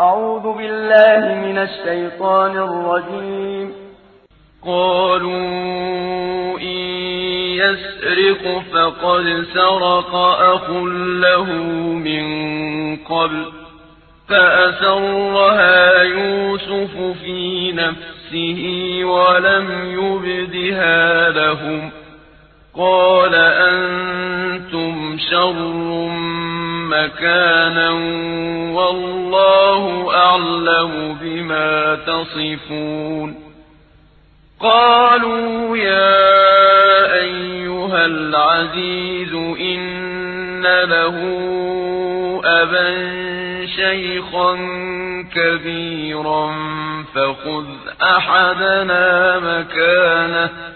أعوذ بالله من الشيطان الرجيم. قالوا إن يسرق فقد سرق أخ له من قبل فأسرها يوسف في نفسه ولم يبدها لهم. قال أنتم شر مكانا والله أعلم بما تصفون. قالوا يا أيها العزيز إن له أبا شيخا كبيرا فخذ أحدنا مكانه.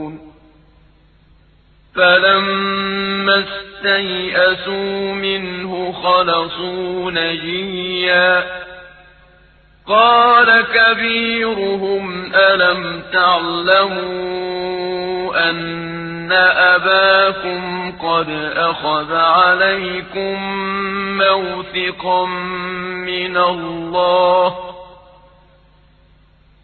فلما استيئسوا منه خلصوا نجيا قال كبيرهم ألم تعلموا أن أباكم قد أخذ عليكم موثقا من الله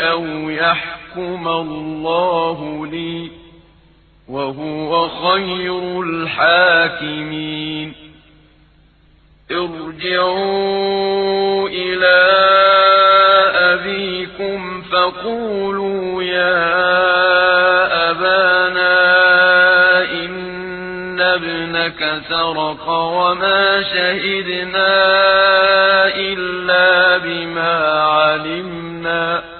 أو يحكم الله لي وهو خير الحاكمين ارجعوا إلى أبيكم فقولوا يا أبانا إن ابنك سرق وما شهدنا إلا بما علمنا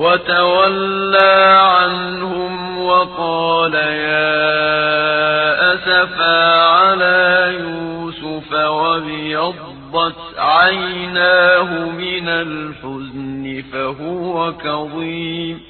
وتولى عنهم وقال يا أسفا على يوسف وابيضت عيناه من الحزن فهو كظيم.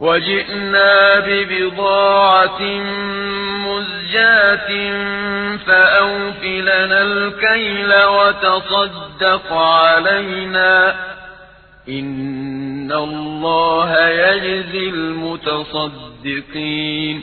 وجئنا ببضاعة مزجاة فأوفلنا الكيل وتصدق علينا. إن الله يجزي المتصدقين.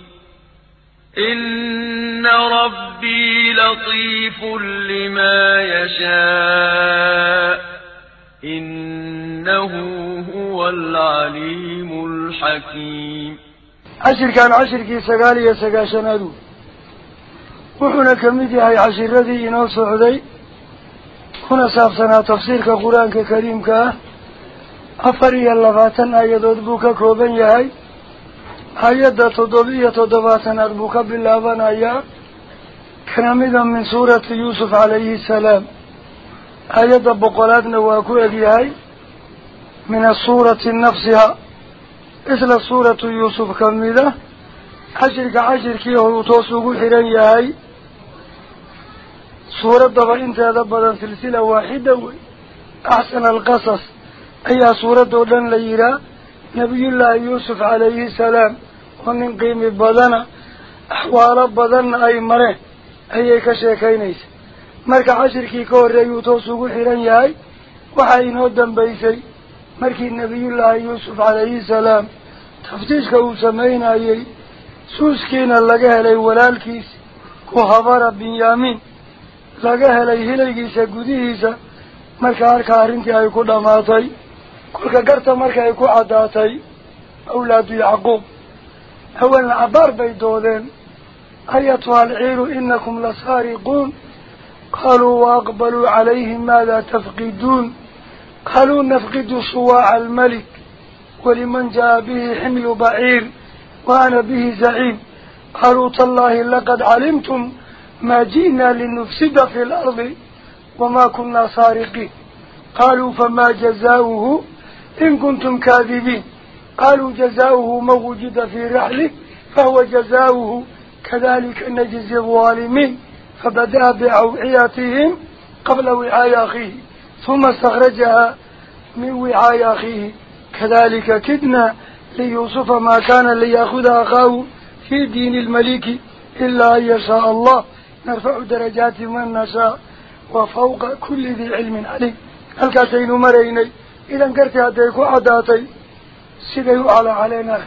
إن ربي لطيف لما يشاء إنه هو العليم الحكيم عشر كان عشر كي سقالي سقاشن أدو وحنا كميدي هاي عشر ذي إنو سعودي. كنا سابسنا تفسير كقرآن كريم كا أفري اللغاتن آيادود بوكا كوبن يهي آيادة تضبية تضباتن أربوكا باللابن آيا كنمدا من سورة يوسف عليه السلام آيادة بقولاتنا واكو أبيهي من السورة نفسها إسلا سورة يوسف كمدا عشر كعشر كي هو توسوق حران يهي سورة دبا انت بدن سلسلة واحدة أحسن القصص أي سورة دولان ليرا يوسف عليه السلام ومن قيم بدنا أحوال بدنا أي مرة أي كشيكينيس. مركا عشر كي كور يوتو سوق حيران ياي وحاين ودن بيسي. مركي نبي الله يوسف عليه السلام تفتيش كو سمين أي سوسكين اللقاء لي ولالكيس كو هبار بن لقاء لي هليكيس قديسة مركا عركا عرنتي أي كو دماتي. كلك قرت مرك يكو عداتي أولاد يعقوب هو العبار بيدولين أيتها العير إنكم لسارقون قالوا وأقبلوا عليهم ماذا تفقدون قالوا نفقد صواع الملك ولمن جاء به حمل بعير وأنا به زعيم قالوا تالله لقد علمتم ما جئنا لنفسد في الأرض وما كنا سارقين قالوا فما جزاؤه إن كنتم كاذبين. قالوا جزاؤه ما وجد في رحله فهو جزاؤه كذلك نجزي الظالمين فبدأ بأوعياتهم قبل وعاء أخيه ثم استخرجها من وعاء أخيه. كذلك كدنا ليوسف ما كان ليأخذ أخاه في دين الملك إلا أن يشاء الله. نرفع درجات من نشاء وفوق كل ذي علم عليم. هل مريني؟ Idan gartii hadday ku caddaatay siday u calacaleenahay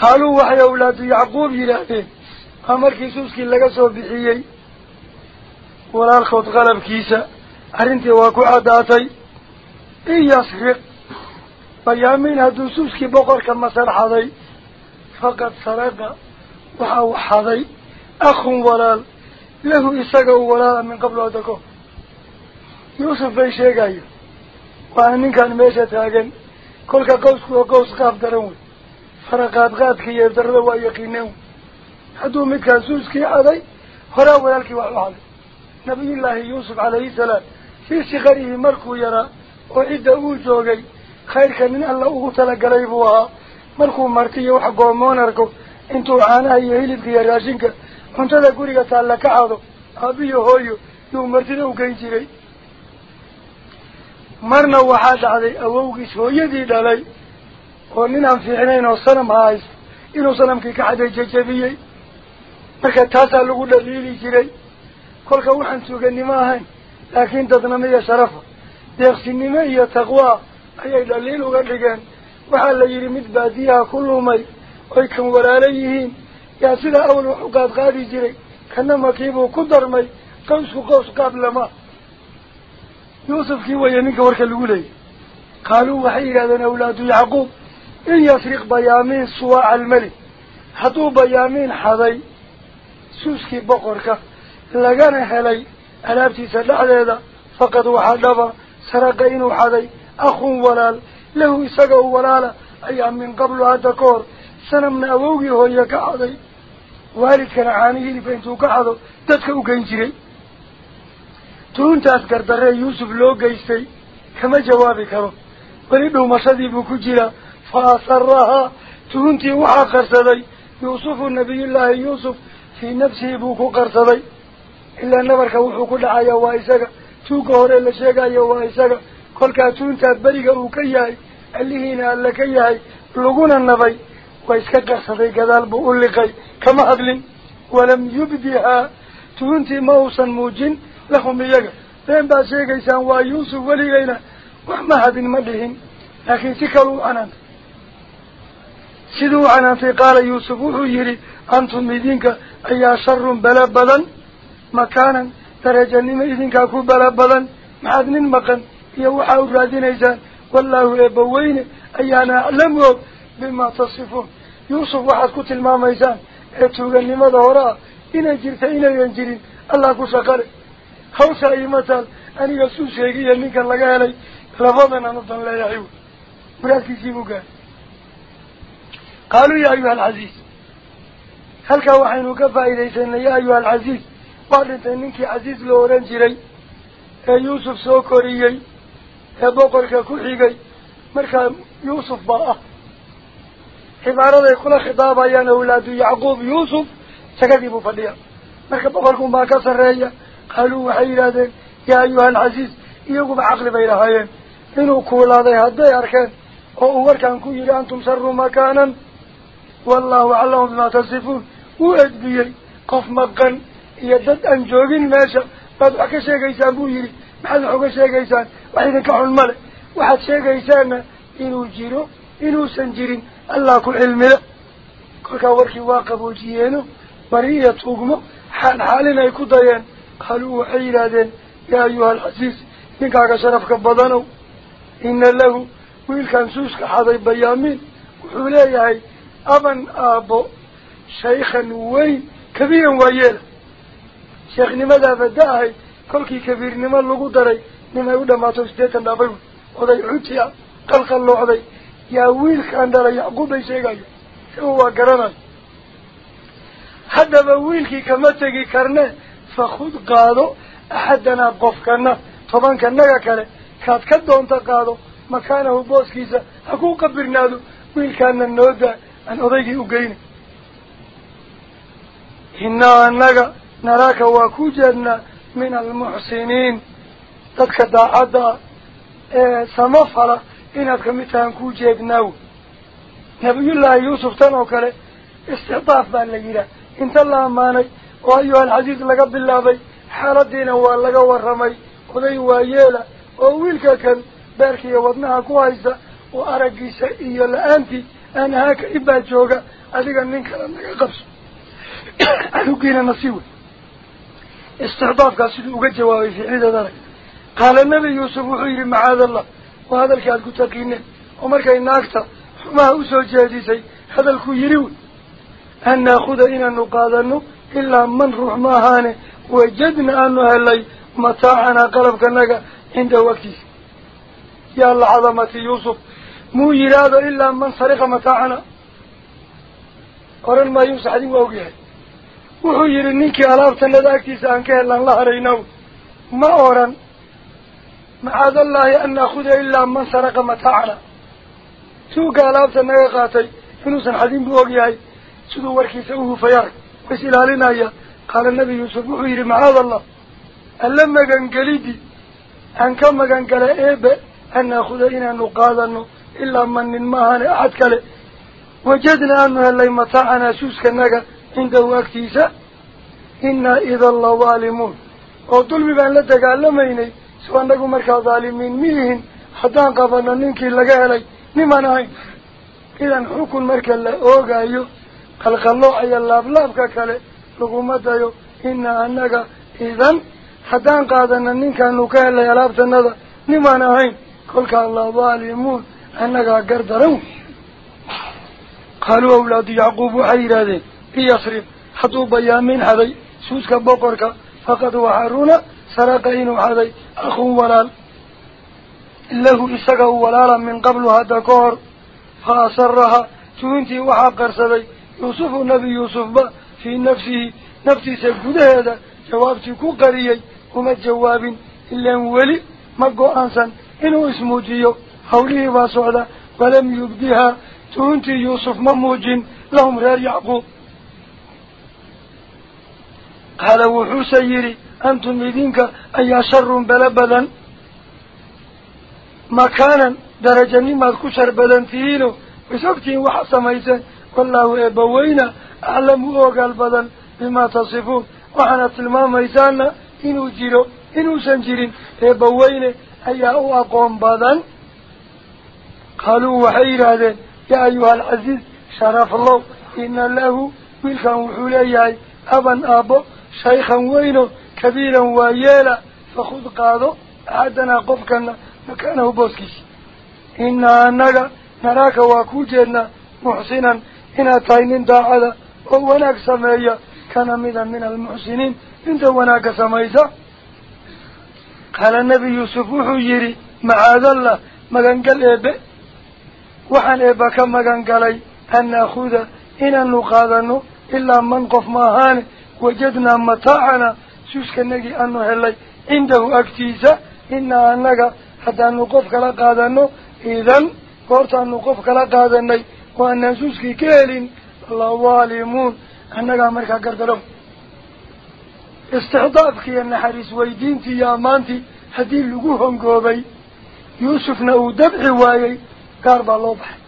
qaaluu waxay awlaadu yacquub yidhaahdeen maa markii suuskii laga soo bixiyey walaalkood qalabkiisa arrintii waa ku caddaatay in yasriq bayaamiin hadduu suuskii boqorka masar xaday faqad saraqa waxa uu xaday akhun walaal lahu isaga u walaala min qablo adako sheegayo waana ninkan meesha taagan kolka qawsku waa qaws qaab daran wey faraqaadqaadka iyo darada waa yaqiineen wey hadduu midkaan suuskii caday horaa walaalkii wax u caday nabiyullaahi yuusuf calayhi salaam fii sikarihi markuu yaraa oo cidda uu joogay khayrka nin alla ugu talagalay buu ahaa markuu marti iyo wax goomoon arko intuu caanaha iyo hilibka iyo raashinka cuntada guriga taalla ka cado aabiyo hooyo yuu martida u geyn jiray fiicnayn oo sanam hahays inuu sanamkii ka xaday jejebiyey marka taasaa lagu dhaliili jiray kolka waxaan tuuganimo ahayn laakiin dadnimo iyo sharafa deeqsinimo iyo taqwaa ayay dhaliil uga dhigeen waxaa la yidhi mid baadiyaha ku lumay oy kan walaalo yihiin yaa sidaa awal wax u qaadqaadi jiray kana makiibuu ku darmay qawsku qaws qaab lama يوسف كي وينك ورك الأولي. قالوا وحي هذا أولاد يعقوب. إن يسرق بيامين سواء الملك حطوا بيامين حضي. سوسكي بقرك. لقانا حلي ألابتي سلع هذا فقد وحدبا. سرق إنو حضي أخ ولال. له إساقه ولالا. أيام من قبل هذا كور سنمنا أبوغي هو يكعضي. والد كان عانيه لفين كعضو تدكو كينجري buu ku jiraa fa asarahaa tuuntii waxaa qarsaday yuusufu nabiyullaahi yuusuf fii nafsihi buu ku qarsaday ilaa nabarka wuxuu ku dhacayaa waa isaga tuugga hore la sheegayo waa isaga kolkaa tuuntaa beriga uu ka yahay allihiina alla ka yahay laguna nabay waa iska qarsaday gadaal buu u liqay kama hadlin walam yubdihaa tuuntii ma uusan muujin لهم إياك. لين با شيك إيسان ويوسف وليلينا وما هذين مدهن لكن سكروا أنا. سدوا أنا في قال يوسف وحيري أنتم مدينك أي شر بلا بلبلا مكانا ترجل مدينك أكو بلبلا ما هذين مقن يوحاو الرادين إيسان والله إبوين أي أنا أعلمه بما تصفون. يوسف واحد كتل ما ميزان اتوغن لماذا وراء؟ إن جرت إنا ينجرين. الله كو labadan aan u dan leeyahay wy muraadkiisii buu gaaray qaaluu yaa ayuha alcaziiz halkaa waxaynu ka faa'iidaysanay yaa ayuha alcaziiz waa dhintay ninkii casiiz loo odhan jiray ee yuusuf soo koriyey ee boqorka ku xigay markaa yuusuf baa ah cibaaraday kula khitaabayaan awlaadu yacquub yuusuf jagadii buu fadhiya marka boqorkun baa ka sarreeya hadday arkeen oo uu warkaan ku yidhi antum sharu makaanan wallahu aclamu bimaa tasifuun wuu edbiyey qof maqan iyo dad aan joogin meesha baad wax ka sheegaysaan buu yidhi maxaad wax uga sheegaysaan wax idinka xun male waxaad sheegaysaanna inuu jiro inuusan jirin allah ku cilmile kolkaa warkii waa qaboojiyeeno bari iyo tuugmo xaal xaalin ay ku dayeen yaa ayuha alcasiis ninkaaga sharafka badanow ina lahu wiilkan suuska xaday bayaamiin wuxuu leeyahay aban aabbo shaykhan weyn kabiiran waa yeela sheeknimadaa badda ahayd kolkii kabiirnimo lagu daray nimay u dhamaato siddeetan dhaafay wey oday xuti ah qalqalloocday yaa wiilkaan dhalay yacquub bay sheegaya isagu waa garanayo haddaba wiilkii kama tegi karne qaado axadanaa qofkana tobankanaga kale kaad ka doonta qaado makaanahu booskiisa ha ku qabirnaado wiilkaana noodaa aan odaygii u geyna innaa annaga naraaka waa ku jeednaa min almuxsiniin dadka daacadda ah ee samafala inaad kamid tahaan ku jeednaaw nabiyullaahi yuusuf tan oo laga warramay oday waayeela oo wiilka kan beerka iyo wadnaha ku haysta oo araggiisa iyo la-aantii aan ahaaka ibaa jooga adiga nin kale naga qabso anugiina nasiib wey istixdaafkaas siduu uga jawaabay ficlideed arag qaala nebi yuusuf wuxuu yidhi macaad allah waa hadalkii aada ku taqiineen oo markay naagta xumaha usoo jeedisay hadalkuu yidhi wey an naakuda inaanu qaadano man ruux ma ahaane wajadna aanu helay mataacanaa qalabkanaga cindahu agtiisa yaa lacadamati yuusuf muu yidhaahdo ilaa man sariqa mataacana oran maa yuusuf adin waa ogyahay wuxuu yidhi ninkii alaabtanada agtiisa aan ka helaan la haraynaw ma oran macaadallaahi an naakuda ilaa man saraqa mataacana tuugga alaabta naga qaatay inuusan xadin buu ogyahay siduu warkiisa uhufay arag ways ilaalinaya qaala nebi yuusuf wuxuu yidhi macaad allah alla magangelidii aan ka magangala eebe an naakuda inaanu qaadano ilaa man nin maahane axad kale wajadna aanu helay mataacanaa suuskanaga cindahu agtiisa innaa idan la daalimuun oo dulmi baan la dagaalamaynay so annagu markaa dhaalimiin miihin haddaan qabano ninkii laga helay nimaan ahayn idan xukun marka la oogayo qalqalloocayo laablaabka kale laguma dayo inaa annaga idan haddaan qaadana ninkaanu ka helay alaabtanada nimaan ahayn kolkaa la daalimuun annagaa gar daran wey qaaluu awlaadu yacquub waxay yidhaahdeen iyasrib hadduu bayaamin xaday suuska boqorka faqad waxaruna saraqa inuu xaday akhun walaal lahu isaga u walaala min qablu hadda ka hor fa asaraha tuhintii waxaa qarsaday fii nafsihi naftiisa gudaheeda jawaabtii ku qariyey uma jawaabin ilaan weli ma go-aansan inuu ismuujiyo hawlihii baa socda walam yubdihaa tuhuntii yuusuf ma muujin lahum reer yacquub qaala wuxuuse yidhi antum idinka ayaa sharun bala badan makaanan darajanimaad ku shar badan tihiino ways ogtihiin waxaad samayseen قلناه إبوينا أعلموا وقلبا بما تصفون. وحنا تلمام إيسانا إنو جيرو إنو سنجيرين. إبوينا أيها أقوم بادا قالوا وحير هذا يا أيها العزيز شرف الله. إن الله ملكا وحولي أبا أبا شيخا وينه كبيرا وييلا فخذ قادو عدنا قفكنا مكانه بوسكيش. إننا أنك نراك واكوجينا محسنا. Daacada oo wanaag sameeya kana mida min almuxsiniin inta wanaagga samaysa qaala nebi yuusuf wuxuu yidhi macaadallah magangal eebe waxaan eebba ka magan galay an naakuda inaanu qaadano ilaa man qof ma ahaane wajadnaa mataacanaa suuskanagii aanu helay cindahu agtiisa inaa annaga haddaanu qof kala qaadano idan goortaanu qof kala qaadanay istixdaafkii iyo naxariis weydiintii iyo ammaantii haddii lagu hongoobay yuusufna uu dabci waayey gaar baa loo baxay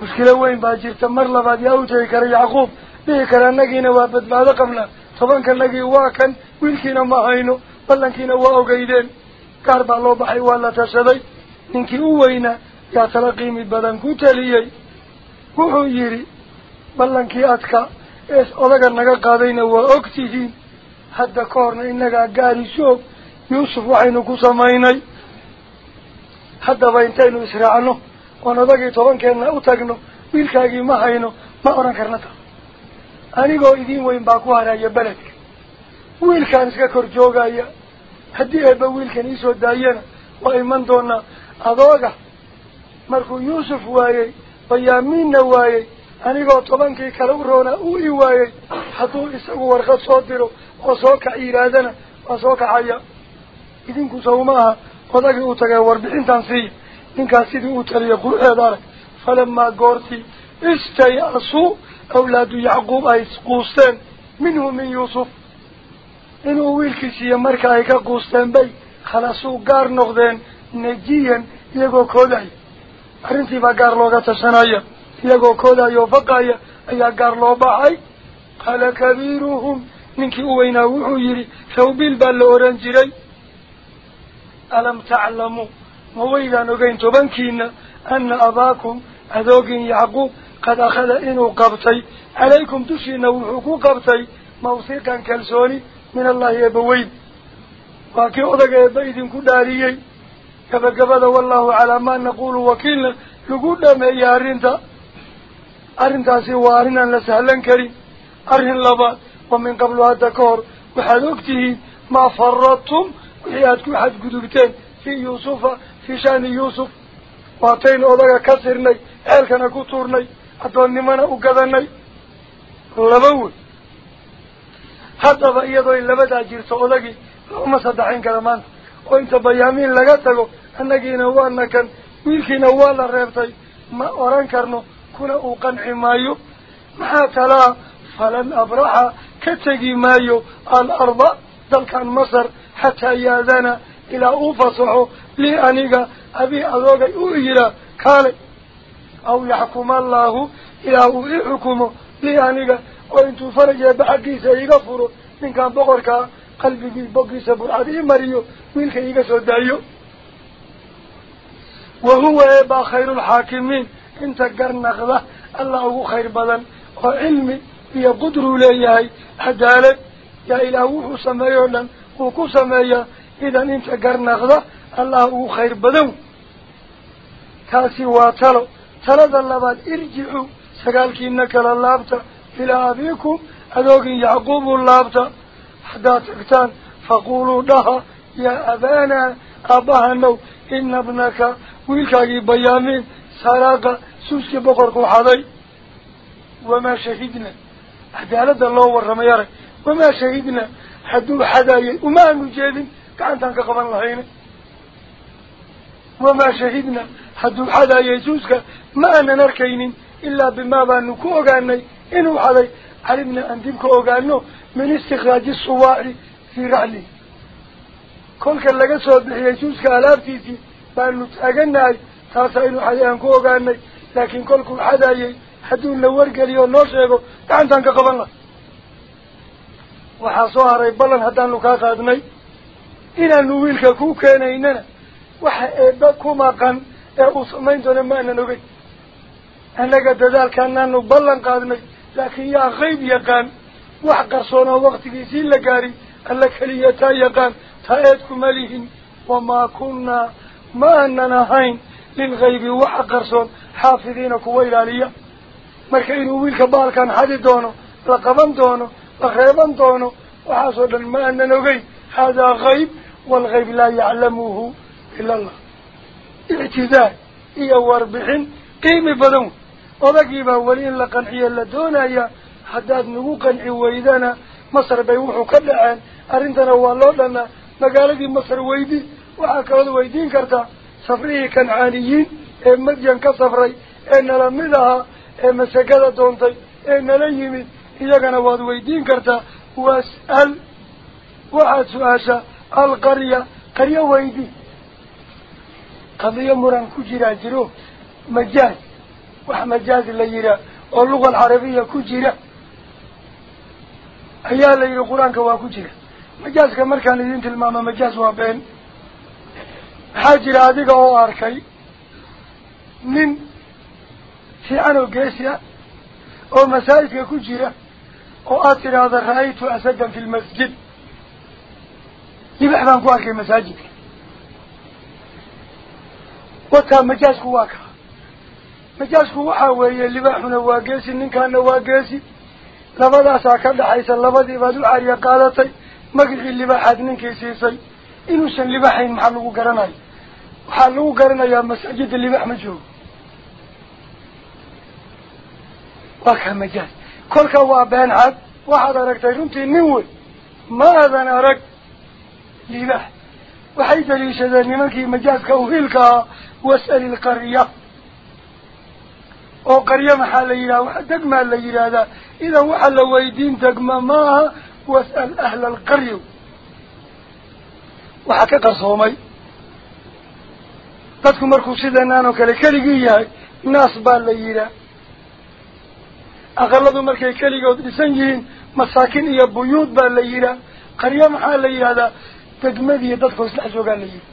mushkilo weyn baa jirta mar labaad yaa u tegi kara yacquub dhihi kara annagiina waa badbaado qabnaa tobankanagii waa kan wiilkiina ma hayno ballankiina waa ogeydeen gaar baa loo baxay waa la tashaday ninkii u weynaa adka ees odaga naga qaadayna waa og tihiin hadda ka horna innagaa gaarisu og yuusuf waxaynu ku samaynay haddaba intaynu israacno oon odagii tobankeenna u tagno wiilkaagii ma hayno ma odhan karna ta anigoo idiin weyn baa ku haraya beledka wiilkaan iska kor joogaya haddii eebba wiilkan iisoo daayana waa iman doonaa adooga markuu yuusuf waayey bayaamiinna waayey anigoo tobankii kale u roonaa uu i waayey hadduu isagu warqad soo diro oo soo kac yidhaahdana waa soo kacaya idinku sawma aha odagii uu tagay warbixintan siiya ninkaas sidii uu taliya quruxeeda arag falamaa goortii istay-asuu awlaadu yacquub ay quusteen minhu min yuusuf inuu wiilkiisiiyo marka ay ka quusteen bay khalasuu gaar noqdeen najiyan iyagoo koodaya gaar loo baxay qaala kabiiruhum ninkii u weynaa wuxuu yidhi rawbiil baa la oran jiray alam taclamuu ma waydaan ogeyn tobankiina ana abaakum adoogin yacquub qad akhada inuu qabtay calaykum dushiina wuxuu ku qabtay mawsiqan kalsooni min allahi eebbaweyn waa kii odaga eebba idinku dhaariyey aan la sahlan karin arrin labaad wa min qablu hadda ka hor waxaad ogtihiin maa faradtum wixii aada ku xadgudubteen fii yuusufa fii shani yuusuf waataynu odaga ka sirnay ceelkana ku tuurnay addoonnimana u gadanay laba wey haddaba iyadoo in labadaa jirto odagii looma saddexayn kara maanta oo inta bayaamiin laga tago uu qanci maayo maxaa talaa falan abraxa ka tegi maayo alarda dalkan masar xataa yaadana ilaa uu fasaxo lii aniga abii adoogay u yiraa kaale aw yaxkuma allaahu ilaa uu i xukumo lii aniga oo intuu faraj eebba xaggiisa iiga furo ninkan boqorkaa qalbigii boggiisa burcad ii mariyo wiilka iiga soo daayo وهو إبا خير الحاكمين. انت قرنك ذا الله هو خير بذن وعلمي هي قدر ليه عدالة يا إلهوه سمي علم وكو سمي إذن انت قرنك ذا الله هو خير بذن كاسي واتلو. تلد اللبان ارجعوا سقالك إنك للابتا إلى أبيكم أدوك يعقوب اللابتا. حدا تكتان. فقولوا لها يا أبانا أبانا إن ابنك xaday wamaa shahidna cadaaladda loo warramay arag wamaa shahidna hadduu xadaayay uma aanu jeedin gacantaan ka qaban lahayna wamaa shahidna hadduu xadaayay suuska ma aanan arkaynin ilaa bimaa baanu ku ogaanay inuu xaday calimna aan dib ka ogaano min istikraaji suwaaci fii raxli kolka laga soo bixiyey suuska alaabtiisii xadaayay hadduu na wargeliyo noo sheego gacantaan ka qaban lahay waxaa soo haray ballan haddaanu kaa qaadnay inaanu wiilka ku keenaynana waxa eebba ku maqan ee uu samayn doono ma aanan ogeyn annaga dadaalkaanaanu ballan qaadnay laakiin yaa qayb yaqaan wax qarsoon oo waktigiisii la gaari alla keliya taa yaqaan taa eedkuma lihin wamaa kunnaa ما أننا هين للغيب وحقرصون حافظين كويل عليا. ما كان يقول كبار كان حد دونه لقبان دونه لخيبان دونه وحصل ما أننا غيب. هذا غيب والغيب لا يعلمه إلا الله. اعتذار إيه واربحين قيمة بدون. وذكي باولين لقنعي اللي دونايا حداد نبو قنعي وإذانا مصر بيوحو كدعان. أرنتنا والله لنا نقالك مصر ويدي. وحكاوه ويدين كرتا. سفريه كان عاليين. إيه مدين كسفري إن إيه لمدها إيه مساكدة دونتي. إن ليهمي إذا كان واد ويدين كرتا. واسأل. وحد سؤاشا القرية. قرية ويدي. قضية مران كجيرا جيرو مجاز. وح مجاز اللي يرا اللغة العربية كجيرا ايا اللي يرا قرآن كوا كجيرا مجاز كمركان الدين تلماما مجاز وابين. Oo geesi ah oo masaajidka ku jira oo aad tidhaahda ra-aytu asadan fi lmasjid libax baan ku arkay masaajidka wataa majaazku waa kaa majaazku waxaa weeye libaaxuna waa geesi ninkaana waa geesi labadaasaa ka dhaxaysa labadii baad u cariya qaadatay magacii libaaxaad ninkii siisay إنو سن لباحين محلوه قرناي. محلوه قرناي يا مساجد اللباح مجهو وكا مجال كلك وابان عاد واحد عرق تجنتي نوي. ماذا نارك لباح. وحيد ليش ذا نمكي مجال كوهلك واسأل القرية. أو قرية محالي لا واحد تقمى اللي إذا وحلو ويدين تقمى ماها واسأل أهل القرية. Yahay naas baa la yidhaah aqaladu markay keligood dhisan yihiin masaakin iyo buyuud baa la yidhaah qaryo maxaa la yidhahdaa degmadiiyo dadkoo isdhex joogaa la yidhi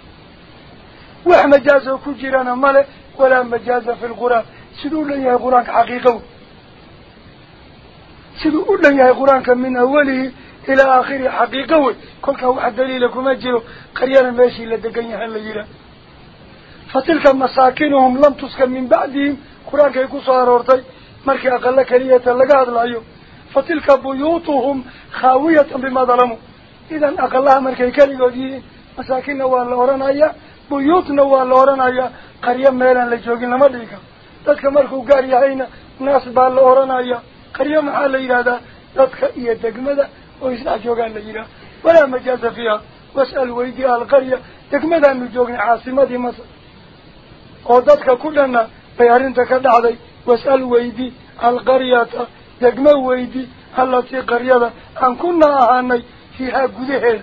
wax majaaz oo ku jirana male walaa majaaza fi lqur'aan siduu u dhan yahay qur-aanka xaqiiqa wey siduu u dhan yahay qur-aanka min awalihi إلى آخر حقيقة كل كهو حدليلكم أجلوا قريرا ماشي لدقينها الليلة فتلك مساكنهم لم تسكن من بعدهم. كراك يقصوا أرورتي مالك أقل كرية لقاد العيو فتلك بيوتهم خاوية بما ظلموا. إذن أقلها مالك يكالي وديه مساكن نوال لورانا آية. بيوت نوال لورانا آية. قريا ميلا لجوغينا مالك تلك مالك قاريا ناس بال لورانا آية. قريا محالي هذا تلك إيا تقمده ويسلع جوغان لجيرا ولا مجاز فيها. واسأل ويدي أهل قرية تكمدا من جوغان عاصمة مصر. قوضتك كلنا بيارنتك دعضي واسأل ويدي أهل قرية تكمد ويدي أهل تي قرية أن كنا أهاني فيها قدهير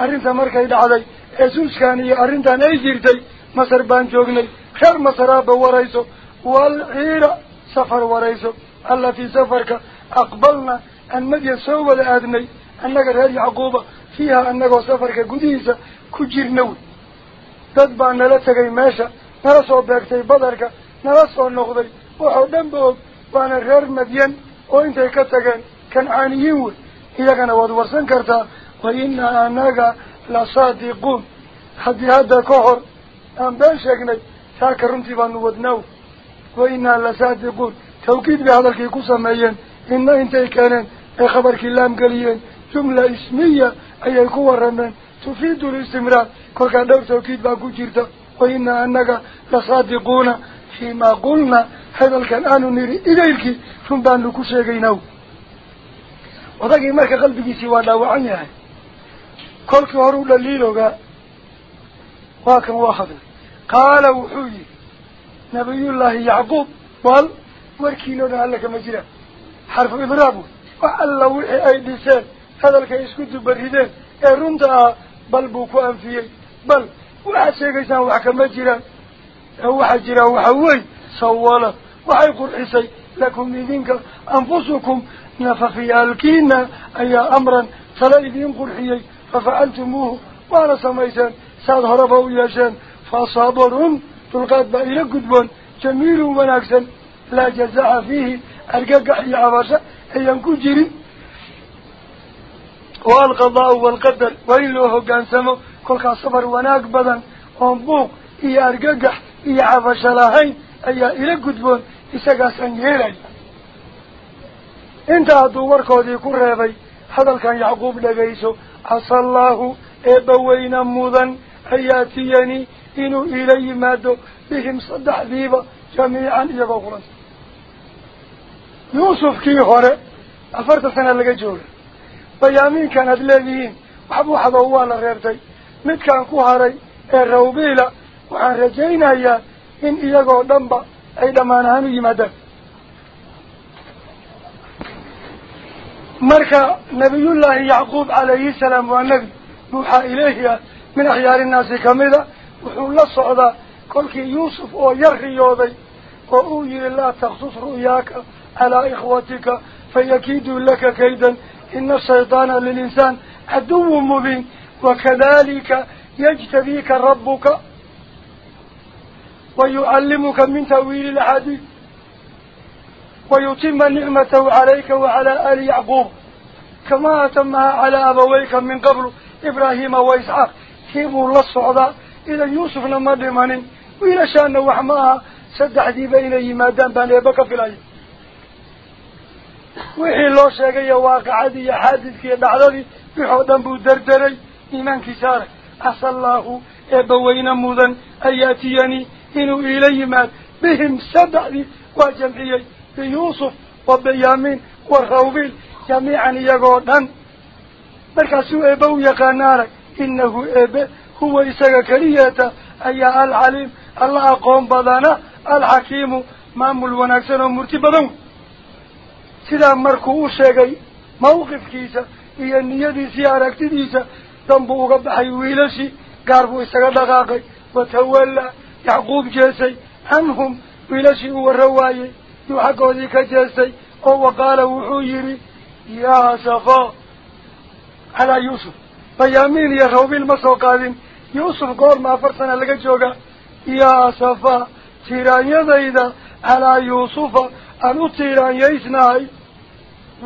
أرنت مركا دعضي. أسوس كاني أرنت نيزيرتي مصر بان جوغني. خير مصر أبا بورايسو والعيرة سفر ورايسو التي سفرك أقبلنا arrintan ay jirtay masar baan joognay reer masaraaba warayso والعيرة سفر وريسو التي سفرك أقبلنا أن مدين سوى لأدني أنك هذه عقوبة فيها أنك سفرك قديسة كجير نوي تدبع نلتكي ماشا نرسو بيكتي بدرك نرسو النقضي وحودن بوك وأنا غير مدين وإنت كتكين كان عانيين إذا كان ودورسن كرتا وإنا أنك لصادقون. حد هذا كحر أم بين شكني ساكرنتي بانو ودنو وإنا لصادقون. توكيد بهذا الكيكو سميين خبر كلام قليين جملة اسمية أي الكوة رمان تفيد الاستمرار. كل كان دور توكيد باكو جيرتا. وإنا أنك لصادقون. فيما قلنا هذا الكلام نري إليك. ثم بانكو شيئينو وذاك مركا قلبك سوى waa kan waa hadlay qaala wuxuu yihi nabiyullaahi yacquub bal warkiinoo dhan alla kama jiraan xarfu idraab wey وحال الله أي لسان هذا لك يسكت بريدان ارمت إيه آه بل بوكو أنفية. بل وحاسي قيسان وحكما جرا وحا جرا وحاوي صوالة وحي قرحسي لكم إذنك أنفسكم نففي الكينا أي أمرا. فلايدين قرحيي ففعلتموه وأنا سميسان ساد هربوا الياشان فصابرهم تلقات بائلة قدبان. جميل وناكسا لا جزاء فيه. ارقاق حي عباشا waalqadar waa in loo hoggaansamo kolkaas safar wanaag badan oon buuq iyo argagax iyo cabasho lahayn ayaa ila gudboon isagaasaan yeelay inta hadduu warkoodii ku reebay hadalkan yacquub dhagayso casa allaahu eebbaweyna mudan an yaatiyanii inuu iila yimaado bihim saddexdiiba jamiican iyagoo kulanta bayaamiinkan aad leedihiin waxbuu xadoo waa la reebtay midkaan ku haray ee rawbiila waxaan rajaynayaa in iyagoo dhanba ay dhammaan ahaan u yimaadaan marka nabiyullaahi yacquub calayhi salaam waa nebi nuuxaa ileehi ah min akhyaari nnaasi kamida wuxuu la socdaa kolkii yuusuf oo yar riyooday oo uu yihi laa taksus ru'yaaka على إخوتك فيكيد لك كيدا. إن الشيطان للإنسان عدو مبين وكذلك يجتبيك ربك ويعلمك من تأويل الحديث ويتم نعمته عليك وعلى آل يعقوب. كما تمها على أبويك من قبل إبراهيم وإسعاق كيف الله الصعداء إلى يوسف لما دمانين وإلى شأن وحماها. سدح ديبين يمادان بان يبكى في العجل. Buu derderay iimaankiisa arag casa allaahu eebbaweyne mudan an yaatiyanii inuu iila yimaad bihim saddexdii waa jamciyey biyuusuf wa benyaamiin wa rawbiil jamiican iyagoo dhan markaasuu eebbe u yaqaana arag inahu eebe huwa isaga keliyeeta ayaa alcaliim alla aqoon badana alxakiimu maamul wanaagsan oo murti badan wey سيدا مركو وشيغي موقف كيسا إيا النية دي سيارك تديسا دنبو قبض حيويلشي قاربو إساق دقاقي وتولى يعقوب جيسي عنهم ويلشي هو الرواي يحقو ذيك جيسي هو قال وحويري يا سفا على يوسف فيامين يا روبي المسو قادم يوسف قول ما فرسنا لك جوغا يا سفا سيرا يضايدا على يوسف aan u tiiraanyaysnahay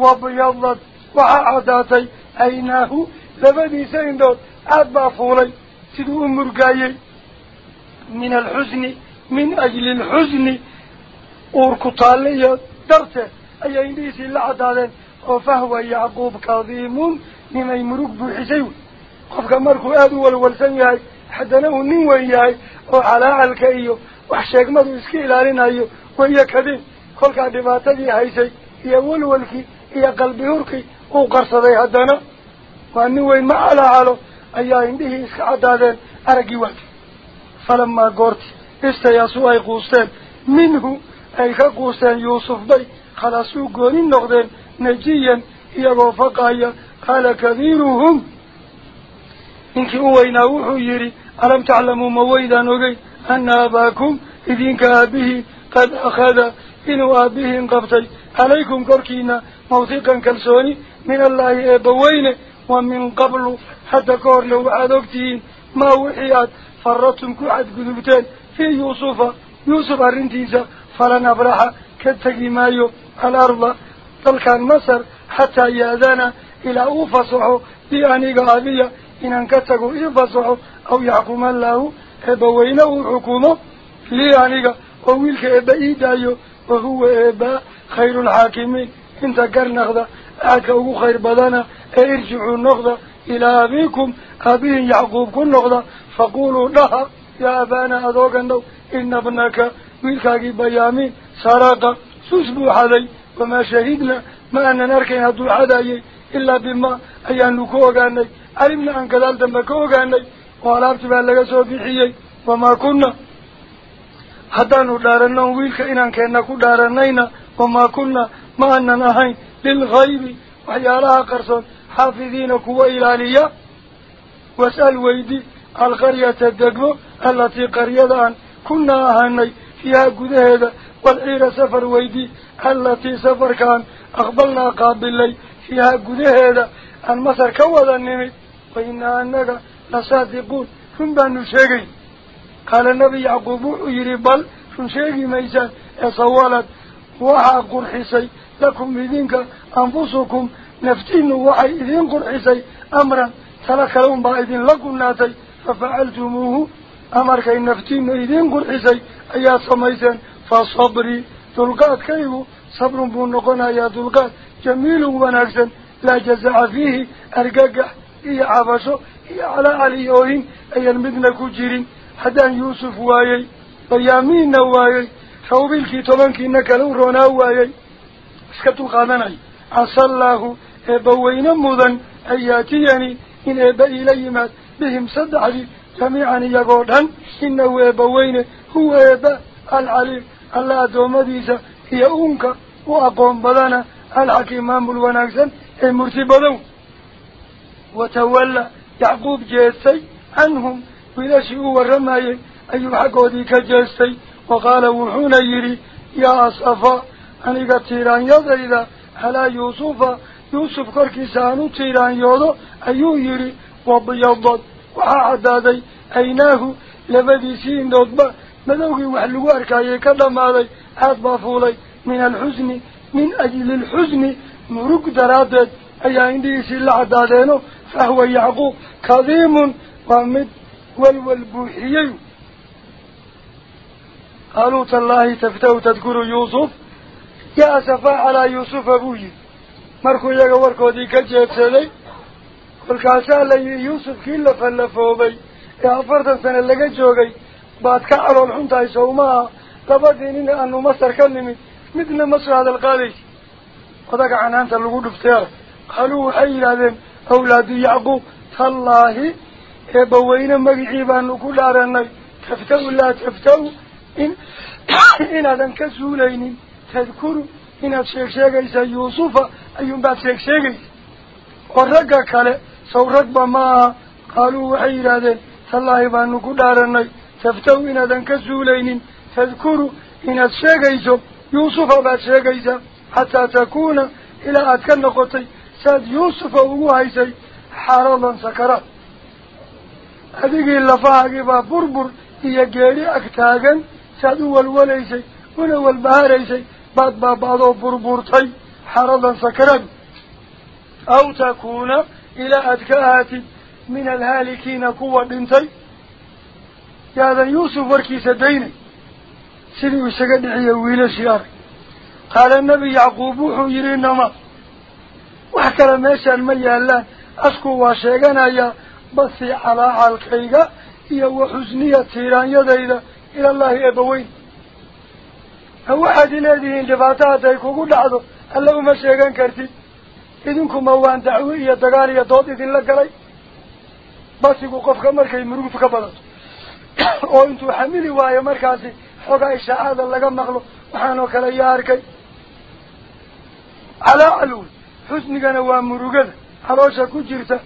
wabyadad waxaa caddaatay aynaahu labadiisa indhood aad baa fuulay siduu u murgaayey min alxusni min ajli alxusni uurku taalle iyo darteed ayay indhihiisii la caddaadeen oo fahwa yacquub kadiimun nimay murug buuxisay wey qofka markuu aada u walwalsan yahay haddana uu nin weyn yahay خلق دماتي هايسي يا ولولكي يا قلبي هركي وقرصدي هدانا فاني وين ما على حاله ايا عنده اسك عدادان ارقي وقت فلما قرت استياسو اي قوستان منه اي قوستان يوسف بي خلاصو قوني النقدان نجيا يا وفق ايا قال كبيرهم انك اوين اوحو يري الم تعلموا مويدان اوغي ان اباكم اذين كابه قد اخذ إنو أبيه انقفتي عليكم كركينا موثيقا كالسوني. من الله إبوين ومن قبل حتى كور لو عدوكتين. ما وحيات. فردتم كوعد قذبتين في يوسف. يوسف الرنتيزة فلن أبرح كالتقي مايو الأرض. تلك المصر حتى يأذانا إلى أوفصحه بأني قابية. إن انكتقوا إفصحه أو يحكم الله إبوينه الحكومة لي عنيقا وويلك إبئي دايو wahuwa eebaa khayru lxaakimiin inta garnaqda axadka ugu khayr badana ee irjicuu noqda ilaa abiikum aabihin yacquub ku noqda faquluu dhaha yaa abaana adoogan dhow ina bnaka wiilkaagii bayaamiin saraqa sus buu xaday wamaa shahidna ma aanan arkayn hadduu xadayay ilaa bima ayaanu ku ogaanay calimna aan gadaal dambe ka ogaanay oo alaabti baa laga soo bixiyey wamaa kunna haddaanu dhaaranno wiilka inaan keenna ku dhaaranayna wamaa kunna ma aanan ahayn lilghaybi waxyaalaha qarsoon xaafidiina kuwa ilaaliya was'al weydi alqaryata degmo alatii qaryada aan kunaa ahanay fiihaa gudaheeda walciira safar weydi alatii safarkaan aqbalnaa qaabilay fiihaa gudaheeda aan masar ka wada nimid wa inaa annaga lasaadiquun run baanu sheegayn قال النبي يعقوب يري بل شنشيغي ميزان يصوالت وحا قرحيسي لكم إذنك أنفسكم نفتين وحا إذن قرحيسي أمرا ثلاث لهم بايدين لكم ناتي ففعلتموه أمر كي نفتين إذن قرحيسي أي سميزان فصبري. تلقات كيف صبر بنقنا يا تلقات جميل ونرسا لا جزع فيه أرقاقح هي عباشو هي على عليهوهين أي المدنة كجيرين. حدا يوسف وايي ويامين وايي ثوبك تمنك انك لورنا وايي. اسكتوا قادناي. اصل الله ابوينا مودن اياتيني إن ابي الي ما بهم صدعي سميعا يغودن. ان ابوينا هو إبأ العليم. الله دومديسا هي أمك وأقوم بدنا الحكيم امبل وناكسن المرسي بدو وتولى يعقوب جيسي عنهم. ولاشي هو الرماي أي حقودي كجستي وقال وحون يري يا أصفا أنا قد تيران يضر إذا على يوسف يوسف كركي سانو تيران يضر أيو يري وبيضد وحعدادي أيناه لبديسين دوتبا مدوغي وحلوار كاية كدمالي أطبا فولي من الحزن من أجل الحزن مرق درادت. أي عندي سيلا عدادينو فهو يعقوب. كظيم ومد buuxiyey qaaluu tallaahi taftahu tadkuru yuusuf yaa asafaa calaa yuusufa buu yihi markuu iyaga warkoodii ka jeedsaday kolkaasaa la yihi yuusufkii la fallafoobay ee afartan sane laga joogay baad ka calool xun tahay sow maaha labadii nin aanu masar ka nimid midna ma soo hadal qaadaysa odaga canaanta lagu dhufteera ku dhaaranay tafta-u laa tafta-u in inaadan ka suulaynin tadkuru inaad sheeg sheegaysa yuusufa ayuunbaad sheeg sheegaysa oo ragga kale saw ragba ma aha qaaluu waxay yidhaahdeen tallaahi baanu ku dhaaranay tafta-u inaadan ka suulaynin tadkuru inaad sheegayso yuusufa baad sheegaysaa xataa takuuna ilaa aad ka noqotay saad yuusufa ugu haysay xaaradan sakaraad taagan saad u walwalaysay una walbaharaysay baad baaba-doo burburtay xaradan sakaraad aw takuuna ilaa aad ka ahaatid min alhaalikiina kuwa dhintay yaadan yuusuf warkiisa daynay sidii uu isaga dhiciya wiilashii arag qaala nebi yacquub wuxuu yidhi inama wax kale meeshaan ma yaalaan asku waa sheeganayaa waxusniya tiiraanyadayda ilallaahi eebbaweyn ha waxaad ileedihiin dhibaato hadday kugu dhacdo alle uma sheegan kartid idinkuma waan dacwo iyo dagaal iyo dood idinla galay basigu qofka markay murugtu ka badato oo intuu xamili waayo markaasi xoogaa ishaacaada laga maqlo waxaanoo kale yaa arkay calaacal wey xusnigana waa murugada caloosha ku jirta